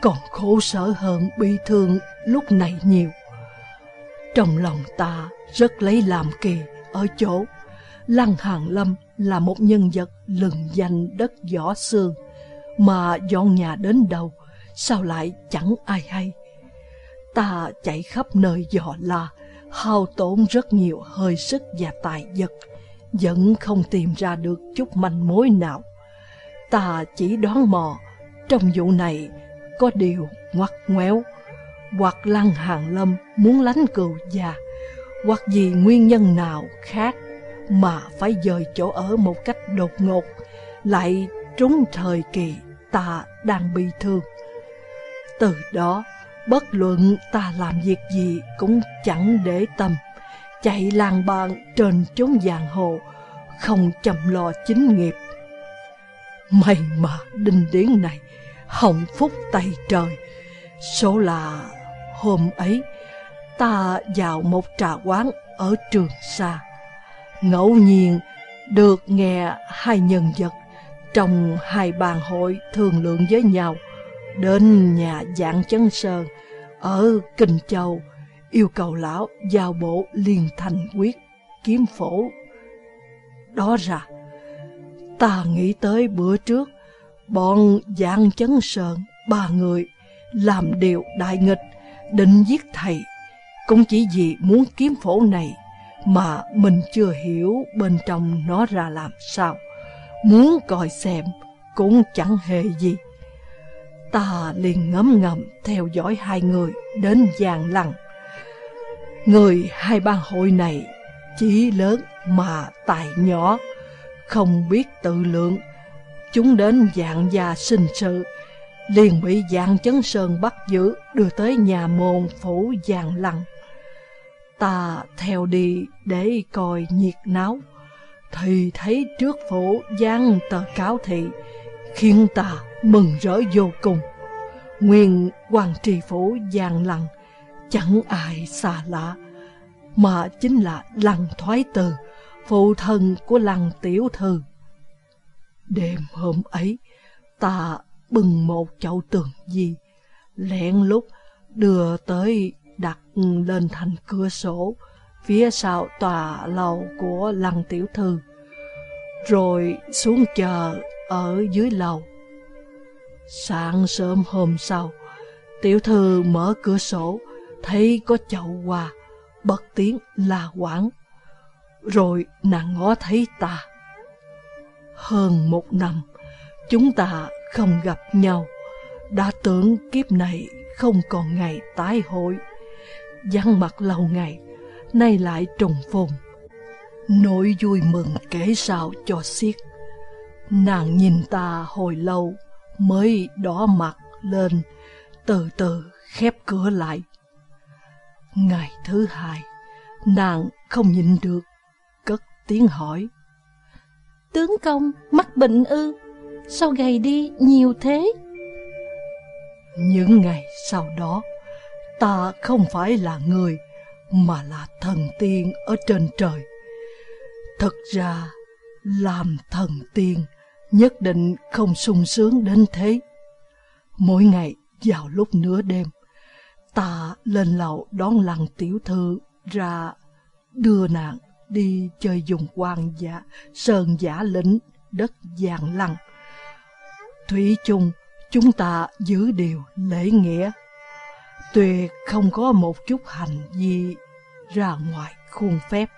Speaker 2: Còn khổ sở hơn bị thương lúc này nhiều. Trong lòng ta rất lấy làm kỳ Ở chỗ, Lăng Hàng Lâm là một nhân vật lừng danh đất võ xương, Mà dọn nhà đến đâu, Sao lại chẳng ai hay? Ta chạy khắp nơi dò la, Hao tốn rất nhiều hơi sức và tài vật, Vẫn không tìm ra được chút manh mối nào. Ta chỉ đoán mò, Trong vụ này có điều ngoắt ngoéo. Hoặc Lăng Hàng Lâm muốn lánh cừu già, Hoặc vì nguyên nhân nào khác Mà phải dời chỗ ở một cách đột ngột, Lại trúng thời kỳ ta đang bị thương. Từ đó Bất luận ta làm việc gì cũng chẳng để tâm. Chạy làng bàn trên chốn giang hồ, Không chăm lo chính nghiệp. May mà đinh điển này Hồng phúc tay trời. Số là hôm ấy, Ta vào một trà quán ở trường xa. Ngẫu nhiên được nghe hai nhân vật Trong hai bàn hội thương lượng với nhau. Đến nhà dạng chân sơn ở Kinh Châu yêu cầu lão giao bộ liền thành quyết kiếm phổ. Đó ra, ta nghĩ tới bữa trước, bọn dạng chấn sơn, ba người, làm điều đại nghịch, định giết thầy, cũng chỉ vì muốn kiếm phổ này mà mình chưa hiểu bên trong nó ra làm sao. Muốn coi xem cũng chẳng hề gì. Ta liền ngấm ngầm theo dõi hai người đến giàn lăng. Người hai ban hội này chỉ lớn mà tài nhỏ, không biết tự lượng. Chúng đến dạng già sinh sự, liền bị dạng chấn sơn bắt giữ đưa tới nhà môn phủ giàn lăng. Ta theo đi để coi nhiệt náo, thì thấy trước phủ giang tờ cáo thị, khiến ta mừng rỡ vô cùng. Nguyên hoàng trì phủ giang lặng, chẳng ai xa lạ, mà chính là lăng thoái từ, phụ thân của lăng tiểu thư. Đêm hôm ấy, ta bưng một chậu tường di, lẹn lúc đưa tới đặt lên thành cửa sổ, phía sau tòa lầu của lăng tiểu thư, rồi xuống chờ ở dưới lầu. Sáng sớm hôm sau, tiểu thư mở cửa sổ, thấy có chậu hoa, bật tiếng la quảng. rồi nàng ngó thấy ta. Hơn một năm, chúng ta không gặp nhau, đã tưởng kiếp này không còn ngày tái hội. Vắng mặt lâu ngày, nay lại trùng phùng. Nỗi vui mừng kể sao cho xiết. Nàng nhìn ta hồi lâu mới đỏ mặt lên, từ từ khép cửa lại. Ngày thứ hai, nàng không nhịn được, cất tiếng hỏi.
Speaker 1: Tướng công mắc bệnh ư, sao gầy đi nhiều thế?
Speaker 2: Những ngày sau đó, ta không phải là người, mà là thần tiên ở trên trời. Thật ra, làm thần tiên nhất định không sung sướng đến thế. Mỗi ngày vào lúc nửa đêm, ta lên lầu đón lăng tiểu thư ra đưa nàng đi chơi dùng quan giả, sơn giả lĩnh, đất vàng lăng. Thủy chung, chúng ta giữ điều lễ nghĩa. Tuyệt không có một chút hành gì ra ngoài khuôn phép.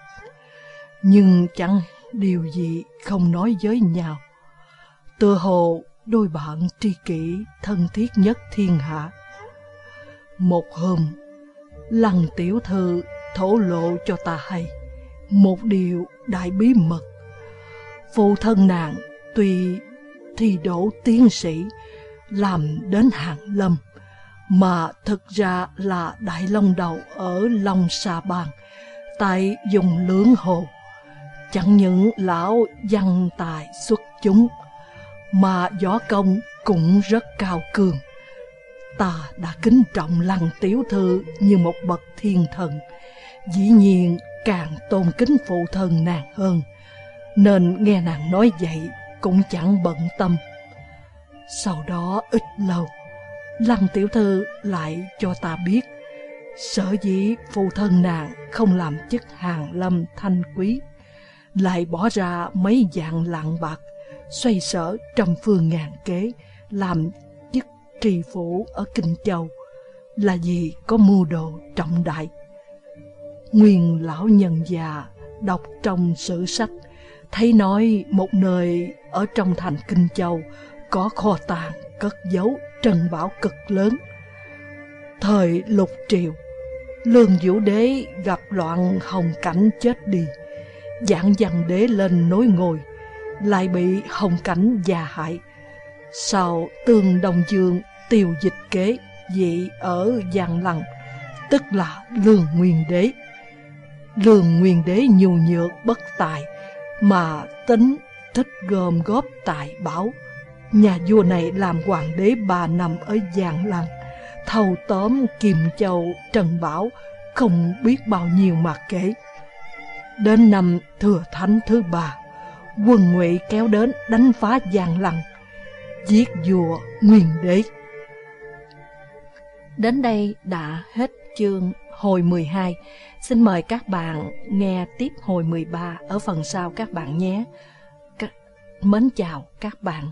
Speaker 2: Nhưng chẳng điều gì không nói với nhau. Tựa hồ đôi bạn tri kỷ thân thiết nhất thiên hạ. Một hôm, Lăng tiểu thư thổ lộ cho ta hay một điều đại bí mật. Phụ thân nàng tuy thi đỗ tiến sĩ làm đến hạng lâm mà thực ra là đại long đầu ở Long Sa Bang tại dùng lưỡng hồ. Chẳng những lão văn tài xuất chúng mà võ công cũng rất cao cường. Ta đã kính trọng lăng tiểu thư như một bậc thiên thần, dĩ nhiên càng tôn kính phụ thân nàng hơn, nên nghe nàng nói vậy cũng chẳng bận tâm. Sau đó ít lâu, lăng tiểu thư lại cho ta biết, sở dĩ phụ thân nàng không làm chức hàng lâm thanh quý, lại bỏ ra mấy dạng lạng bạc xoay sở trăm phương ngàn kế làm chức trì phủ ở Kinh Châu là vì có mưu đồ trọng đại. Nguyên lão nhân già đọc trong sử sách thấy nói một nơi ở trong thành Kinh Châu có kho tàng cất giấu trần bảo cực lớn. Thời lục triều, lương vũ đế gặp loạn hồng cảnh chết đi, dạng dằn đế lên nối ngôi lại bị hồng cảnh già hại. Sau tương đồng dương tiêu dịch kế dị ở Giang Lăng, tức là Lương Nguyên Đế. Lương Nguyên Đế nhu nhược bất tài, mà tính thích gom góp tài bảo. Nhà vua này làm hoàng đế ba năm ở Giang Lăng, thâu tóm kiềm Châu, Trần Bảo, không biết bao nhiêu mà kể. Đến năm Thừa Thánh thứ ba, quân ngụy kéo đến đánh phá Giang Lăng, giết vua Nguyên Đế.
Speaker 1: Đến đây đã hết chương hồi 12. Xin mời các bạn nghe tiếp hồi 13 ở phần sau các bạn nhé. Mến chào các bạn.